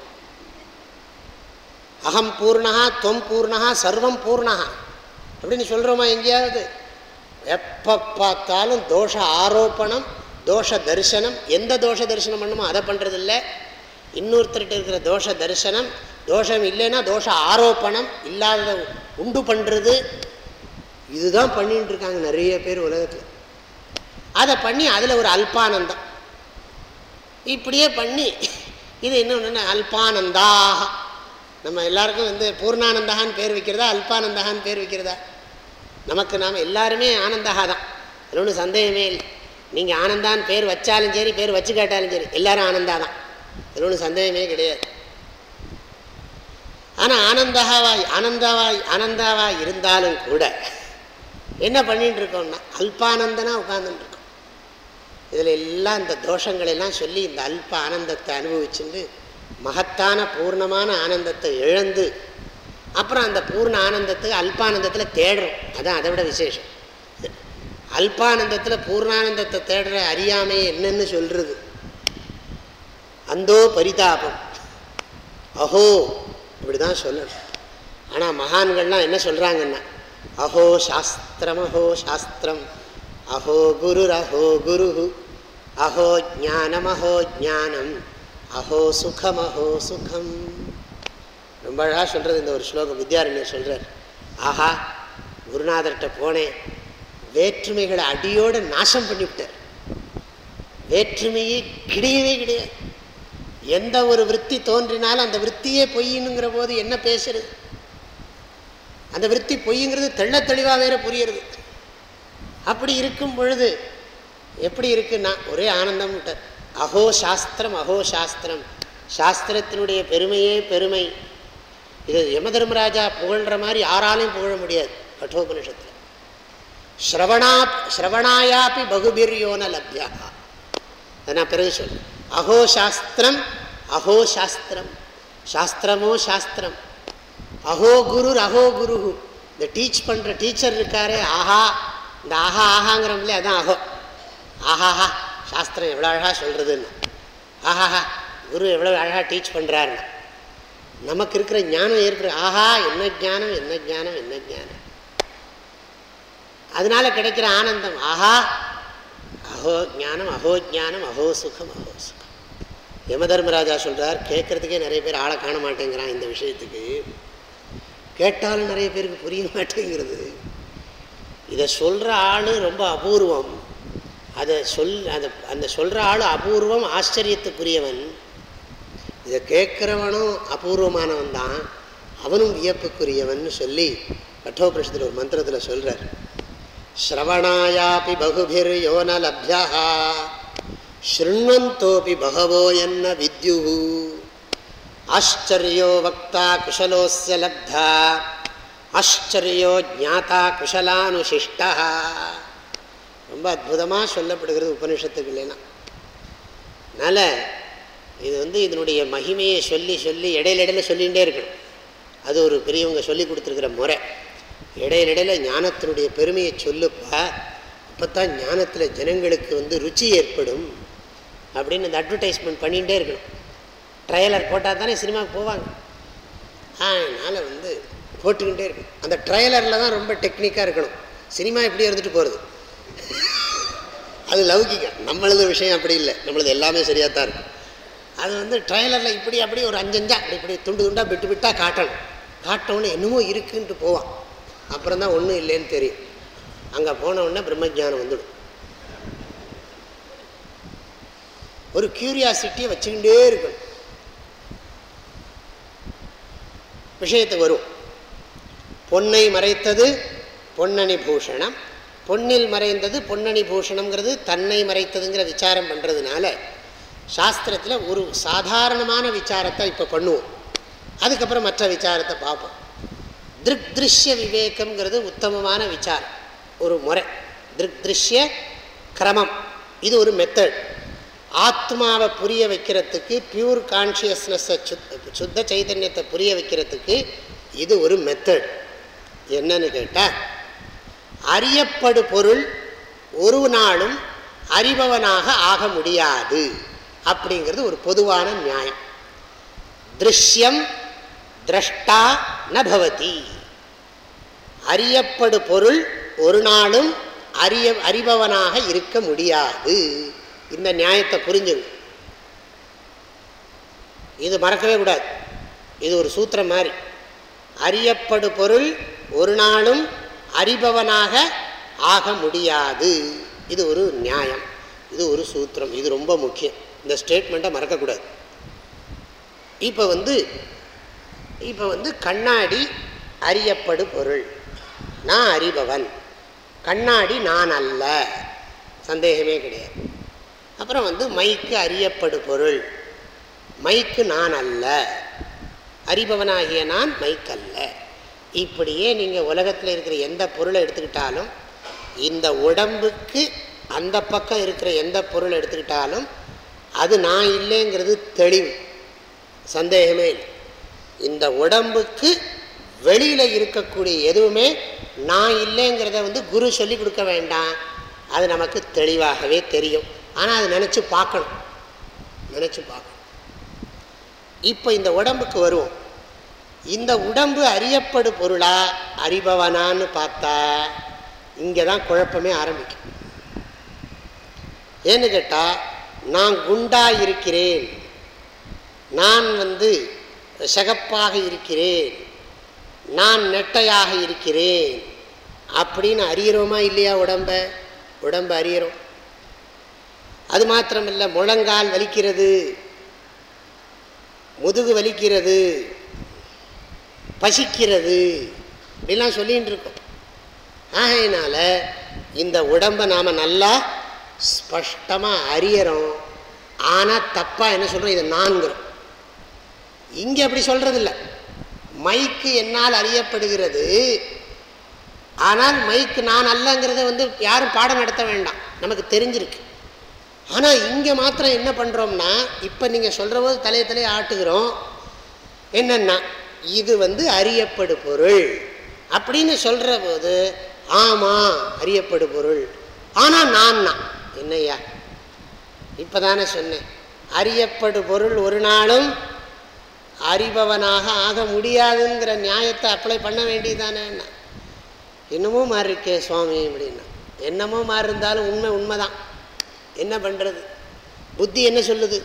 அகம் பூர்ணகா தொம் பூர்ணகா சர்வம் பூர்ணகா அப்படின்னு சொல்கிறோமா எங்கேயாவது? எப்போ பார்த்தாலும் தோஷ ஆரோப்பணம் தோஷ தரிசனம். எந்த தோஷ தரிசனம் பண்ணுமோ அதை பண்ணுறதில்ல இன்னொருத்தர்கிட்ட இருக்கிற தோஷ தரிசனம் தோஷம் இல்லைன்னா தோஷ ஆரோப்பணம் இல்லாததை உண்டு பண்ணுறது இதுதான் பண்ணிகிட்டு இருக்காங்க நிறைய பேர் உலகத்தில். அதை பண்ணி அதில் ஒரு அல்பானந்தம். இப்படியே பண்ணி இது இன்னொன்று அல்பானந்தாக நம்ம எல்லாருக்கும் வந்து பூர்ணானந்தகான்னு பேர் வைக்கிறதா அல்பானந்தகான்னு பேர் வைக்கிறதா? நமக்கு நாம் எல்லாருமே ஆனந்தகா தான் அது ஒன்றும் சந்தேகமே இல்லை. நீங்கள் ஆனந்தான்னு பேர் வச்சாலும் சரி பேர் வச்சு கேட்டாலும் சரி எல்லாரும் ஆனந்தா தான் அது ஒன்றும் சந்தேகமே கிடையாது. ஆனால் ஆனந்தாவாய் ஆனந்தாவாய் ஆனந்தாவாய் இருந்தாலும் கூட என்ன பண்ணிட்டு இருக்கோம்னா அல்பானந்தனா உட்காந்துட்டு இதில் எல்லாம் இந்த தோஷங்களெல்லாம் சொல்லி இந்த அல்ப ஆனந்தத்தை அனுபவிச்சுட்டு மகத்தான பூர்ணமான ஆனந்தத்தை இழந்து அப்புறம் அந்த பூர்ண ஆனந்தத்துக்கு அல்பானந்தத்தில் தேடுறோம். அதான் அதை விட விசேஷம். அல்பானந்தத்தில் பூர்ணானந்தத்தை தேடுற அறியாமையை என்னன்னு சொல்கிறது அந்தோ பரிதாபம். அஹோ இப்படி தான் சொல்லணும். ஆனால் மகான்கள்லாம் என்ன சொல்கிறாங்கன்னா அஹோ சாஸ்திரம் அஹோ சாஸ்திரம். அஹோ குரு அஹோ குரு அஹோ ஜானம் அஹோ ஜானம் அஹோ சுகம் அஹோ சுகம். ரொம்ப அழகாக சொல்கிறது இந்த ஒரு ஸ்லோகம் வித்யாரண்யர் சொல்கிறார் ஆஹா குருநாதர்கிட்ட போனேன். வேற்றுமைகளை அடியோடு நாசம் பண்ணிவிட்டார். வேற்றுமையே கிடையவே கிடையாது. எந்த ஒரு விற்பி தோன்றினாலும் அந்த விற்பியே பொய்னுங்கிற போது என்ன பேசுறது? அந்த விற்பி பொய்ங்கிறது தெள்ள தெளிவாக வேற புரியுறது. அப்படி இருக்கும் பொழுது எப்படி இருக்குன்னா ஒரே ஆனந்தம் விட்டார் அஹோ சாஸ்திரம் அஹோ சாஸ்திரம். சாஸ்திரத்தினுடைய பெருமையே பெருமை. இது யம தர்மராஜா புகழ்கிற மாதிரி யாராலையும் புகழ முடியாது கட்டோபனிஷத்தில். ஸ்ரவணா ஸ்ரவணாயாப்பி பகுபிரியோன லப்யா. அதை நான் பிறகு சொல்றேன். அஹோ சாஸ்திரம் அஹோ சாஸ்திரம். சாஸ்திரமோ சாஸ்திரம். அஹோ குரு அஹோ குரு இந்த டீச் பண்ணுற டீச்சர் இருக்காரே ஆஹா. இந்த ஆஹா ஆஹாங்கிறோம்ல அதான் அஹோ. ஆஹாஹா சாஸ்திரம் எவ்வளோ அழகாக சொல்கிறதுன்னு ஆஹாஹா குரு எவ்வளோ அழகாக டீச் பண்ணுறாருன்னு நமக்கு இருக்கிற ஞானம் இருக்கிற ஆஹா என்ன ஞானம் என்ன ஞானம் என்ன ஞானம். அதனால கிடைக்கிற ஆனந்தம் ஆஹா அஹோ ஞானம் அஹோ ஞானம் அஹோ சுகம் அஹோ சுகம். யம தர்மராஜா சொல்கிறார் கேட்குறதுக்கே நிறைய பேர் ஆளை காண மாட்டேங்கிறான் இந்த விஷயத்துக்கு. கேட்டாலும் நிறைய பேருக்கு புரிய மாட்டேங்கிறது. இதை சொல்கிற ஆள் ரொம்ப அபூர்வம். அதை சொல் அதை அந்த சொல்கிற ஆள் அபூர்வம் ஆச்சரியத்துக்குரியவன். இதை கேட்குறவனும் அபூர்வமானவன் தான். அவனும் வியப்புக்குரியவன் சொல்லி கட்டோபரிஷத்தில் ஒரு மந்திரத்தில் சொல்கிறார் ஸ்ரவணாயாபி பகுபிர் யோன லப்யா ஸ்ருண்வந்தோபி பகவோ என்ன வித்யு ஆச்சரியோ வக்தா குஷலோஸ்ய லப்தா ஆச்சரியோ ஜாத்தா குஷலானுஷிஷ்டா ரொம்ப அற்புதமாக சொல்லப்படுகிறது உபனிஷத்துக்கு இல்லைன்னா. அதனால் இது வந்து இதனுடைய மகிமையை சொல்லி சொல்லி இடையில இடையில சொல்லிகிட்டே இருக்கணும். அது ஒரு பெரியவங்க சொல்லி கொடுத்துருக்கிற முறை. இடையில இடையில ஞானத்தினுடைய பெருமையை சொல்லுப்பா அப்போ தான் ஞானத்தில் ஜனங்களுக்கு வந்து ருச்சி ஏற்படும் அப்படின்னு அந்த அட்வர்டைஸ்மெண்ட் பண்ணிகிட்டே இருக்கணும். ட்ரையலர் போட்டால் தானே சினிமாவுக்கு போவாங்க. அதனால் வந்து போட்டுக்கிட்டே இருக்கணும். அந்த ட்ரையலரில் தான் ரொம்ப டெக்னிக்காக இருக்கணும். சினிமா இப்படி இருந்துட்டு போகிறது அது லௌகிகம். நம்மளது விஷயம் அப்படி இல்லை. நம்மளது எல்லாமே சரியாக தான் இருக்கும் அது வந்து ட்ரெய்லரில் இப்படி அப்படி ஒரு அஞ்சஞ்சா அப்படி இப்படி துண்டு துண்டாக விட்டு விட்டால் காட்டணும். காட்டோன்னு என்னமோ இருக்குன்ட்டு போவான். அப்புறம் தான் ஒன்றும் இல்லைன்னு தெரியும். அங்கே போனவுடனே பிரம்மஜானம் வந்துடும். ஒரு கியூரியாசிட்டியை வச்சுக்கிட்டே இருக்கணும். விஷயத்துக்கு வரும் பொன்னை மறைத்தது பொன்னணி பூஷணம் பொன்னில் மறைந்தது பொன்னணி பூஷணம்ங்கிறது தன்னை மறைத்ததுங்கிற விசாரம் பண்ணுறதுனால சாஸ்திரத்தில் ஒரு சாதாரணமான விசாரத்தை இப்போ பண்ணுவோம். அதுக்கப்புறம் மற்ற விசாரத்தை பார்ப்போம். திருக் திருஷ்ய விவேகம்ங்கிறது உத்தமமான விசாரம். ஒரு முறை. திருக் திருஷ்ய கிரமம். இது ஒரு மெத்தட் ஆத்மாவை புரிய வைக்கிறதுக்கு பியூர் கான்ஷியஸ்னஸை சுத்த சைதன்யத்தை புரிய வைக்கிறதுக்கு இது ஒரு மெத்தட் என்னன்னு கேட்டால் அறியப்படு பொருள் ஒரு நாளும் அறிபவனாக ஆக முடியாது. அப்படிங்கிறது ஒரு பொதுவான நியாயம். திருஷ்யம் திரஷ்டா நபவதி அறியப்படு பொருள் ஒரு நாளும் அறிய அறிபவனாக இருக்க முடியாது. இந்த நியாயத்தை புரிஞ்சுங்க இது மறக்கவே கூடாது. இது ஒரு சூத்திரம் மாதிரி. அறியப்படு பொருள் ஒரு நாளும் அறிபவனாக ஆக முடியாது. இது ஒரு நியாயம். இது ஒரு சூத்திரம். இது ரொம்ப முக்கியம். இந்த ஸ்டேட்மெண்ட்டை மறக்கக்கூடாது. இப்போ வந்து இப்போ வந்து கண்ணாடி அறியப்படு பொருள். நான் அறிபவன். கண்ணாடி நான் அல்ல. சந்தேகமே கிடையாது. அப்புறம் வந்து மைக்கு அறியப்படு பொருள். மைக்கு நான் அல்ல. அறிபவனாகிய நான் மைக் அல்ல இப்படியே நீங்கள் உலகத்தில் இருக்கிற எந்த பொருளை எடுத்துக்கிட்டாலும் இந்த உடம்புக்கு அந்த பக்கம் இருக்கிற எந்த பொருளை எடுத்துக்கிட்டாலும் அது நான் இல்லைங்கிறது தெளிவு சந்தேகமே இல்லை. இந்த உடம்புக்கு வெளியில் இருக்கக்கூடிய எதுவுமே நான் இல்லைங்கிறத வந்து குரு சொல்லி கொடுக்க வேண்டாம். அது நமக்கு தெளிவாகவே தெரியும். ஆனால் அதை நினச்சி பார்க்கணும். நினச்சி பார்க்கணும். இப்போ இந்த உடம்புக்கு வருவோம். இந்த உடம்பு அறியப்படு பொருளா? அறிபவனான்னு பார்த்தா இங்கே தான் குழப்பமே ஆரம்பிக்கும். ஏன்னு கேட்டால் நான் குண்டா இருக்கிறேன். நான் வந்து சகப்பாக இருக்கிறேன். நான் நெட்டையாக இருக்கிறேன். அப்படின்னு அறியிறோமா இல்லையா உடம்ப? உடம்ப அறியிறோம் அது மாத்திரமில்லை முழங்கால் வலிக்கிறது. முதுகு வலிக்கிறது. பசிக்கிறது. இப்படிலாம் சொல்லிகிட்டு இருக்கோம். ஆகையினால இந்த உடம்பை நாம் நல்லா ஸ்பஷ்டமாக அறியறோம். ஆனால் தப்பாக என்ன சொல்கிறோம் இதை நான்கிறோம். இங்கே அப்படி சொல்கிறதில்ல மைக்கு என்னால் அறியப்படுகிறது. ஆனால் மைக்கு நான் அல்லங்கிறத வந்து யாரும் பாடம் நடத்த வேண்டாம். நமக்கு தெரிஞ்சிருக்கு. ஆனால் இங்கே மாத்திரம் என்ன பண்ணுறோம்னா இப்போ நீங்கள் சொல்கிற போது தலையை தலையை ஆட்டுகிறோம். என்னென்னா இது வந்து அறியப்படு பொருள். அப்படின்னு சொல்கிற போது ஆமாம் அறியப்படு பொருள். ஆனால் நான் தான். என்னையா இப்போ தானே சொன்னேன். அறியப்படு பொருள் ஒரு நாளும் அறிபவனாக ஆக முடியாதுங்கிற நியாயத்தை அப்ளை பண்ண வேண்டியதானே என்னமோ மாறி இருக்கே சுவாமி அப்படின்னா. என்னமோ மாறி இருந்தாலும் உண்மை உண்மை தான் என்ன பண்ணுறது புத்தி என்ன சொல்லுது?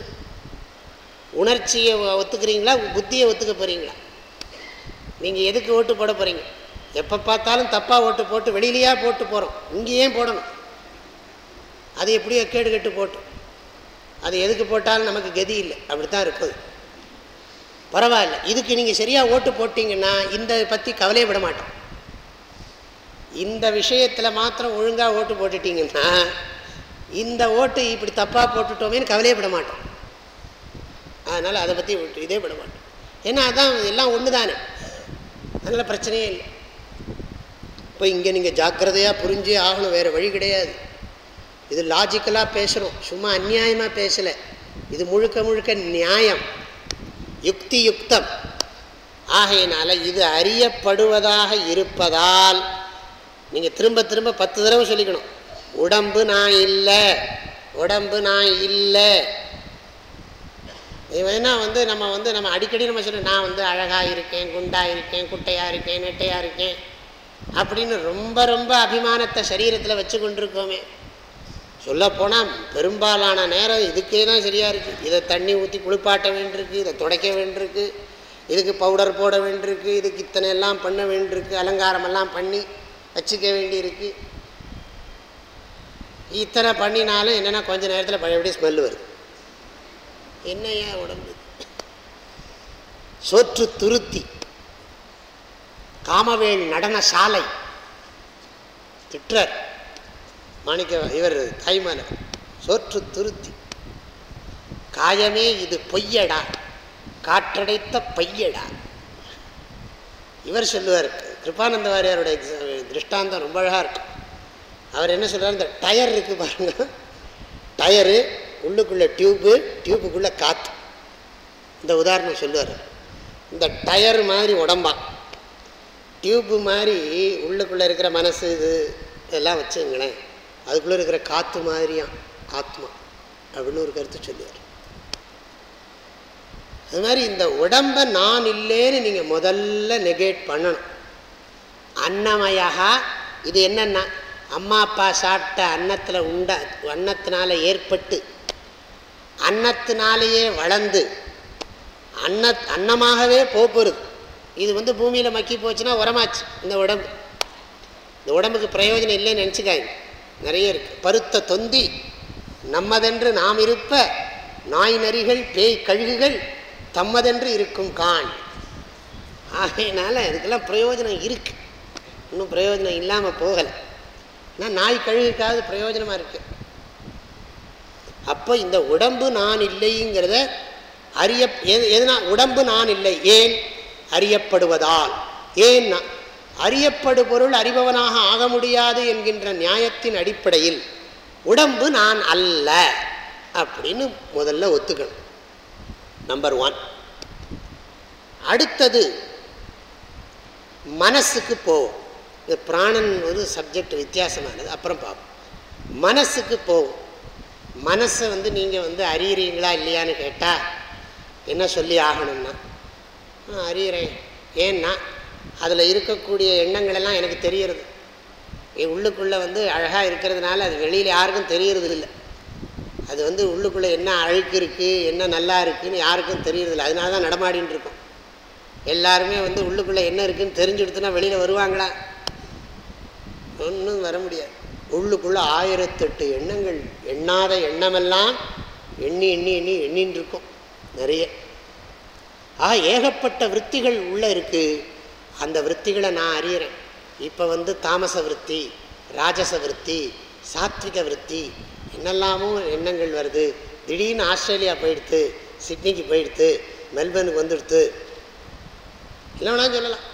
உணர்ச்சியை ஒத்துக்கிறீங்களா? புத்தியை ஒத்துக்க போகிறீங்களா நீங்கள் எதுக்கு ஓட்டு போட போகிறீங்க எப்போ பார்த்தாலும் தப்பாக ஓட்டு போட்டு வெளியிலேயே போட்டு போகிறோம் இங்கேயே போடணும்? அது எப்படியோ கேடு கெட்டு போட்டு. அது எதுக்கு போட்டாலும் நமக்கு கதி இல்லை. அப்படி தான் இருக்குது. பரவாயில்ல. இதுக்கு நீங்கள் சரியாக ஓட்டு போட்டிங்கன்னா இந்த பற்றி கவலையே விட மாட்டோம். இந்த விஷயத்தில் மாத்திரம் ஒழுங்காக ஓட்டு போட்டுட்டிங்கன்னா இந்த ஓட்டு இப்படி தப்பாக போட்டுட்டோமேன்னு கவலையே விட மாட்டோம். அதனால் அதை பற்றி விட்டு இதே விட மாட்டோம். ஏன்னா அதான் எல்லாம் ஒன்று தானே அதனால் பிரச்சனையே இல்லை. இப்போ இங்கே நீங்கள் ஜாக்கிரதையாக புரிஞ்சே ஆகணும் வேறு வழி கிடையாது. இது லாஜிக்கலாக பேசுகிறோம் சும்மா அந்நியாயமாக பேசலை. இது முழுக்க முழுக்க நியாயம். யுக்தி யுக்தம் ஆகையினால இது அறியப்படுவதாக இருப்பதால் நீங்கள் திரும்ப திரும்ப பத்து தடவை சொல்லிக்கணும். உடம்பு நான் இல்லை உடம்பு நான் இல்லை. ஏன்னா வந்து நம்ம வந்து நம்ம அடிக்கடி நம்ம சொல்லணும் நான் வந்து அழகாக இருக்கேன் குண்டாக இருக்கேன் குட்டையாக இருக்கேன் நெட்டையாக இருக்கேன் அப்படின்னு ரொம்ப ரொம்ப அபிமானத்தை சரீரத்தில் வச்சு கொண்டிருக்கோமே. சொல்லப்போனால் பெரும்பாலான நேரம் இதுக்கே தான் சரியாக இருக்குது இதை தண்ணி ஊற்றி குளிப்பாட்ட வேண்டியிருக்கு இதை துடைக்க வேண்டியிருக்கு இதுக்கு பவுடர் போட வேண்டியிருக்கு இதுக்கு இத்தனை எல்லாம் பண்ண வேண்டியிருக்கு அலங்காரமெல்லாம் பண்ணி வச்சுக்க வேண்டியிருக்கு. இத்தனை பண்ணினாலும் என்னென்னா கொஞ்ச நேரத்தில் பழையபடி ஸ்மெல் வருது. என்னையா உடம்பு? சோற்று துருத்தி. காமவேல் நடன சாலை. திட்டர். மாணிக்க இவர் தாய்மான சோற்று துருத்தி. காயமே இது பொய்யடா. காற்றடைத்த பையடா. இவர் சொல்லுவார் கிருபானந்த வாரியாருடைய திருஷ்டாந்தம் ரொம்ப அழகாக இருக்கும். அவர் என்ன சொல்கிறார் இந்த டயர் இருக்குது பாருங்கள் டயரு உள்ளுக்குள்ளே டியூப்பு டியூப்புக்குள்ளே காற்று இந்த உதாரணம் சொல்லுவார். இந்த டயர் மாதிரி உடம்பான் டியூப்பு மாதிரி உள்ளுக்குள்ளே இருக்கிற மனசு இது இதெல்லாம் வச்சுங்களேன். அதுக்குள்ளே இருக்கிற காற்று மாதிரியான் ஆத்மா. அப்படின்னு ஒரு கருத்து சொல்லுவார். அது மாதிரி இந்த உடம்பை நான் இல்லைன்னு நீங்கள் முதல்ல நெகேட் பண்ணணும். அன்னமயா இது என்னென்னா அம்மா அப்பா சாப்பிட்ட அன்னத்தில் உண்ட அன்னத்தினால ஏற்பட்டு அன்னத்தினாலேயே வளர்ந்து அன்ன அன்னமாகவே போகிறது இது வந்து பூமியில் மக்கி போச்சுன்னா உரமாச்சு இந்த உடம்பு. இந்த உடம்புக்கு பிரயோஜனம் இல்லைன்னு நினச்சிக்காங்க நிறைய இருக்குது பருத்த தொந்தி நம்மதென்று நாம் இருப்ப நாய் நரிகள் பேய் கழுகுகள் தம்மதென்று இருக்கும் கான். ஆகையினால இதுக்கெல்லாம் பிரயோஜனம் இருக்குது இன்னும் பிரயோஜனம் இல்லாமல் போகலை. ஆனால் நாய் கழுகுக்காவது பிரயோஜனமாக இருக்குது அப்போ இந்த உடம்பு நான் இல்லைங்கிறத அறிய எதுனா உடம்பு நான் இல்லை ஏன்? அறியப்படுவதால். ஏன்னா அறியப்படு பொருள் அறிபவனாக ஆக முடியாது என்கின்ற நியாயத்தின் அடிப்படையில் உடம்பு நான் அல்ல அப்படின்னு முதல்ல ஒத்துக்கணும். நம்பர் ஒன் அடுத்தது மனசுக்கு போவோம் இந்த பிராணன் ஒரு சப்ஜெக்ட் வித்தியாசமானது. அப்புறம் பார்ப்போம். மனசுக்கு போவோம் மனசை வந்து நீங்கள் வந்து அறியிறீங்களா இல்லையான்னு கேட்டால் என்ன சொல்லி ஆகணும்னா அறியிறேன். ஏன்னா அதில் இருக்கக்கூடிய எண்ணங்களெல்லாம் எனக்கு தெரியறது. என் உள்ளுக்குள்ளே வந்து அழகாக இருக்கிறதுனால அது வெளியில் யாருக்கும் தெரியறது இல்லை அது வந்து உள்ளுக்குள்ளே என்ன அழுக்கு இருக்குது என்ன நல்லா இருக்குதுன்னு யாருக்கும் தெரியறதில்ல. அதனால தான் நடமாடின்னு இருக்கும். எல்லாருமே வந்து உள்ளுக்குள்ளே என்ன இருக்குதுன்னு தெரிஞ்சுடுத்துனா வெளியில் வருவாங்களா? ஒன்றும் வர முடியாது. உள்ளுக்குள்ளே ஆயிரத்தெட்டு எண்ணங்கள் எண்ணாத எண்ணமெல்லாம் எண்ணி எண்ணி எண்ணி எண்ணின்னு இருக்கும் நிறைய. ஆக ஏகப்பட்ட விற்த்திகள் உள்ளே இருக்குது அந்த விற்த்திகளை நான் அறியிறேன். இப்போ வந்து தாமச விற்பி ராஜச விற்பி சாத்விக விற்பி என்னெல்லாமும் எண்ணங்கள் வருது. திடீர்னு ஆஸ்திரேலியா போயிடுத்து சிட்னிக்கு போயிடுத்து மெல்பர்னுக்கு வந்துடுத்து. இல்லைனா சொல்லலாம்.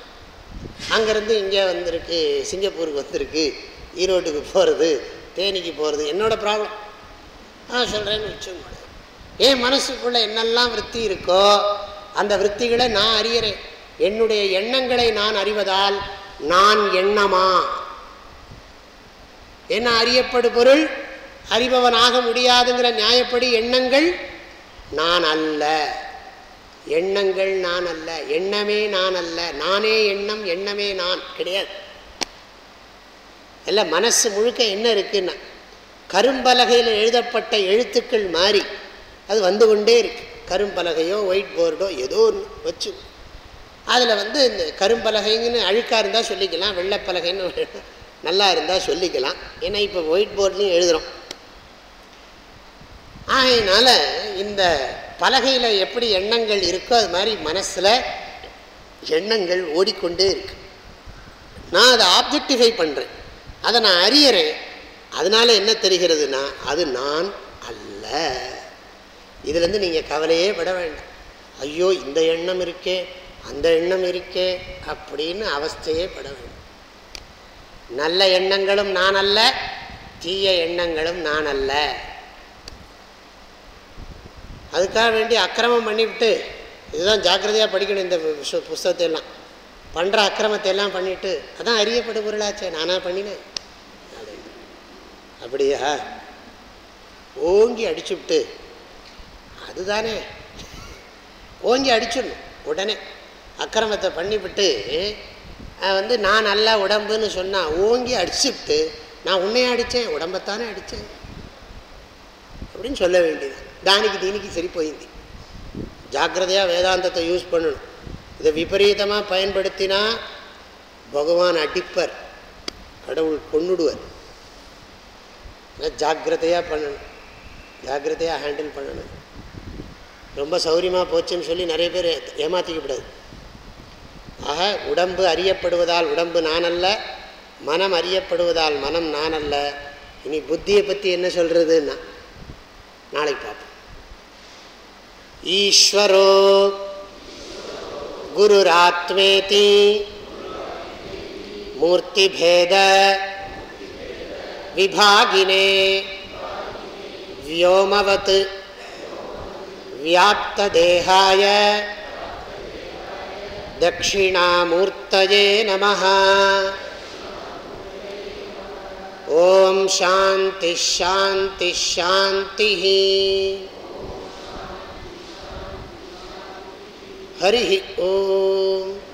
அங்கேருந்து இங்கே வந்திருக்கு சிங்கப்பூருக்கு வந்திருக்கு. ஈரோட்டுக்கு போகிறது தேனிக்கு போகிறது என்னோடய ப்ராப்ளம் ஆ சொல்கிறேன்னு வச்சுக்கோங்க. என் மனசுக்குள்ளே என்னெல்லாம் விற்பி இருக்கோ அந்த விற்த்திகளை நான் அறியறேன். என்னுடைய எண்ணங்களை நான் அறிவதால் நான் எண்ணமா? என்ன அறியப்படு பொருள் அறிபவனாக முடியாதுங்கிற நியாயப்படி எண்ணங்கள் நான் அல்ல. எண்ணங்கள் நான் அல்ல. எண்ணமே நான் அல்ல. நானே எண்ணம் எண்ணமே நான். கிடையாது. இல்லை மனசு முழுக்க என்ன இருக்குன்னா கரும்பலகையில் எழுதப்பட்ட எழுத்துக்கள் மாறி அது வந்து கொண்டே இருக்கு. கரும்பலகையோ ஒயிட் போர்டோ ஏதோ ஒன்று வச்சு. அதில் வந்து இந்த கரும்பலகைங்கன்னு அழுக்காக இருந்தால் சொல்லிக்கலாம் வெள்ளைப்பலகைன்னு நல்லா இருந்தால் சொல்லிக்கலாம். ஏன்னா இப்போ ஒயிட் போர்ட்லேயும் எழுதுகிறோம் ஆகையினால இந்த பலகையில் எப்படி எண்ணங்கள் இருக்கோ அது மாதிரி மனசில் எண்ணங்கள் ஓடிக்கொண்டே இருக்கு. நான் அதை ஆப்ஜெக்டிஃபை பண்ணுறேன் அதை நான் அறியறேன். அதனால் என்ன தெரிகிறதுனா அது நான் அல்ல. இதுலேருந்து நீங்கள் கவலையே பட வேண்டாம். ஐயோ இந்த எண்ணம் இருக்கே அந்த எண்ணம் இருக்கே அப்படின்னு அவஸ்தையே பட வேண்டும். நல்ல எண்ணங்களும் நான் அல்ல தீய எண்ணங்களும் நான் அல்ல. அதுக்காக வேண்டி அக்கிரமம் பண்ணிவிட்டு இதுதான் ஜாக்கிரதையாக படிக்கணும் இந்த புஸ்தகத்தை எல்லாம் பண்ணுற அக்கிரமத்தை எல்லாம் பண்ணிவிட்டு அதான் அறியப்படு பொருளாச்சே நானாக பண்ணினேன். அப்படியா? ஓங்கி அடிச்சுவிட்டு. அதுதானே. ஓங்கி அடிச்சிடணும். உடனே அக்கிரமத்தை பண்ணிவிட்டு வந்து நான் நல்லா உடம்புன்னு சொன்னால் ஓங்கி அடிச்சுட்டு நான் உன்னையே அடித்தேன் உடம்பத்தானே அடித்தேன். அப்படின்னு சொல்ல வேண்டியது. தானிக்கு தீனிக்கு சரி போயிந்தி ஜாக்கிரதையாக வேதாந்தத்தை யூஸ் பண்ணணும். இதை விபரீதமாக பயன்படுத்தினா பகவான் அடிப்பர். கடவுள் கொண்டுடுவர் ஜாக்கிரதையாக பண்ணணும். ஜாக்கிரதையாக ஹேண்டில் பண்ணணும். ரொம்ப சௌரியமாக போச்சுன்னு சொல்லி நிறைய பேர் ஏமாற்றிக்கப்படாது ஆக உடம்பு அறியப்படுவதால் உடம்பு நான் அல்ல மனம் அறியப்படுவதால் மனம் நான் அல்ல இனி புத்தியை பற்றி என்ன சொல்கிறதுன்னா நாளைக்கு பார்ப்போம். ஈஸ்வரோ குருராத்மேதி மூர்த்திபேத विभागिने। व्योमवत्। व्याप्तदेहाय। दक्षिणामूर्तये नमः। ॐ शान्तिशान्तिशान्तिः हरिः ओम्।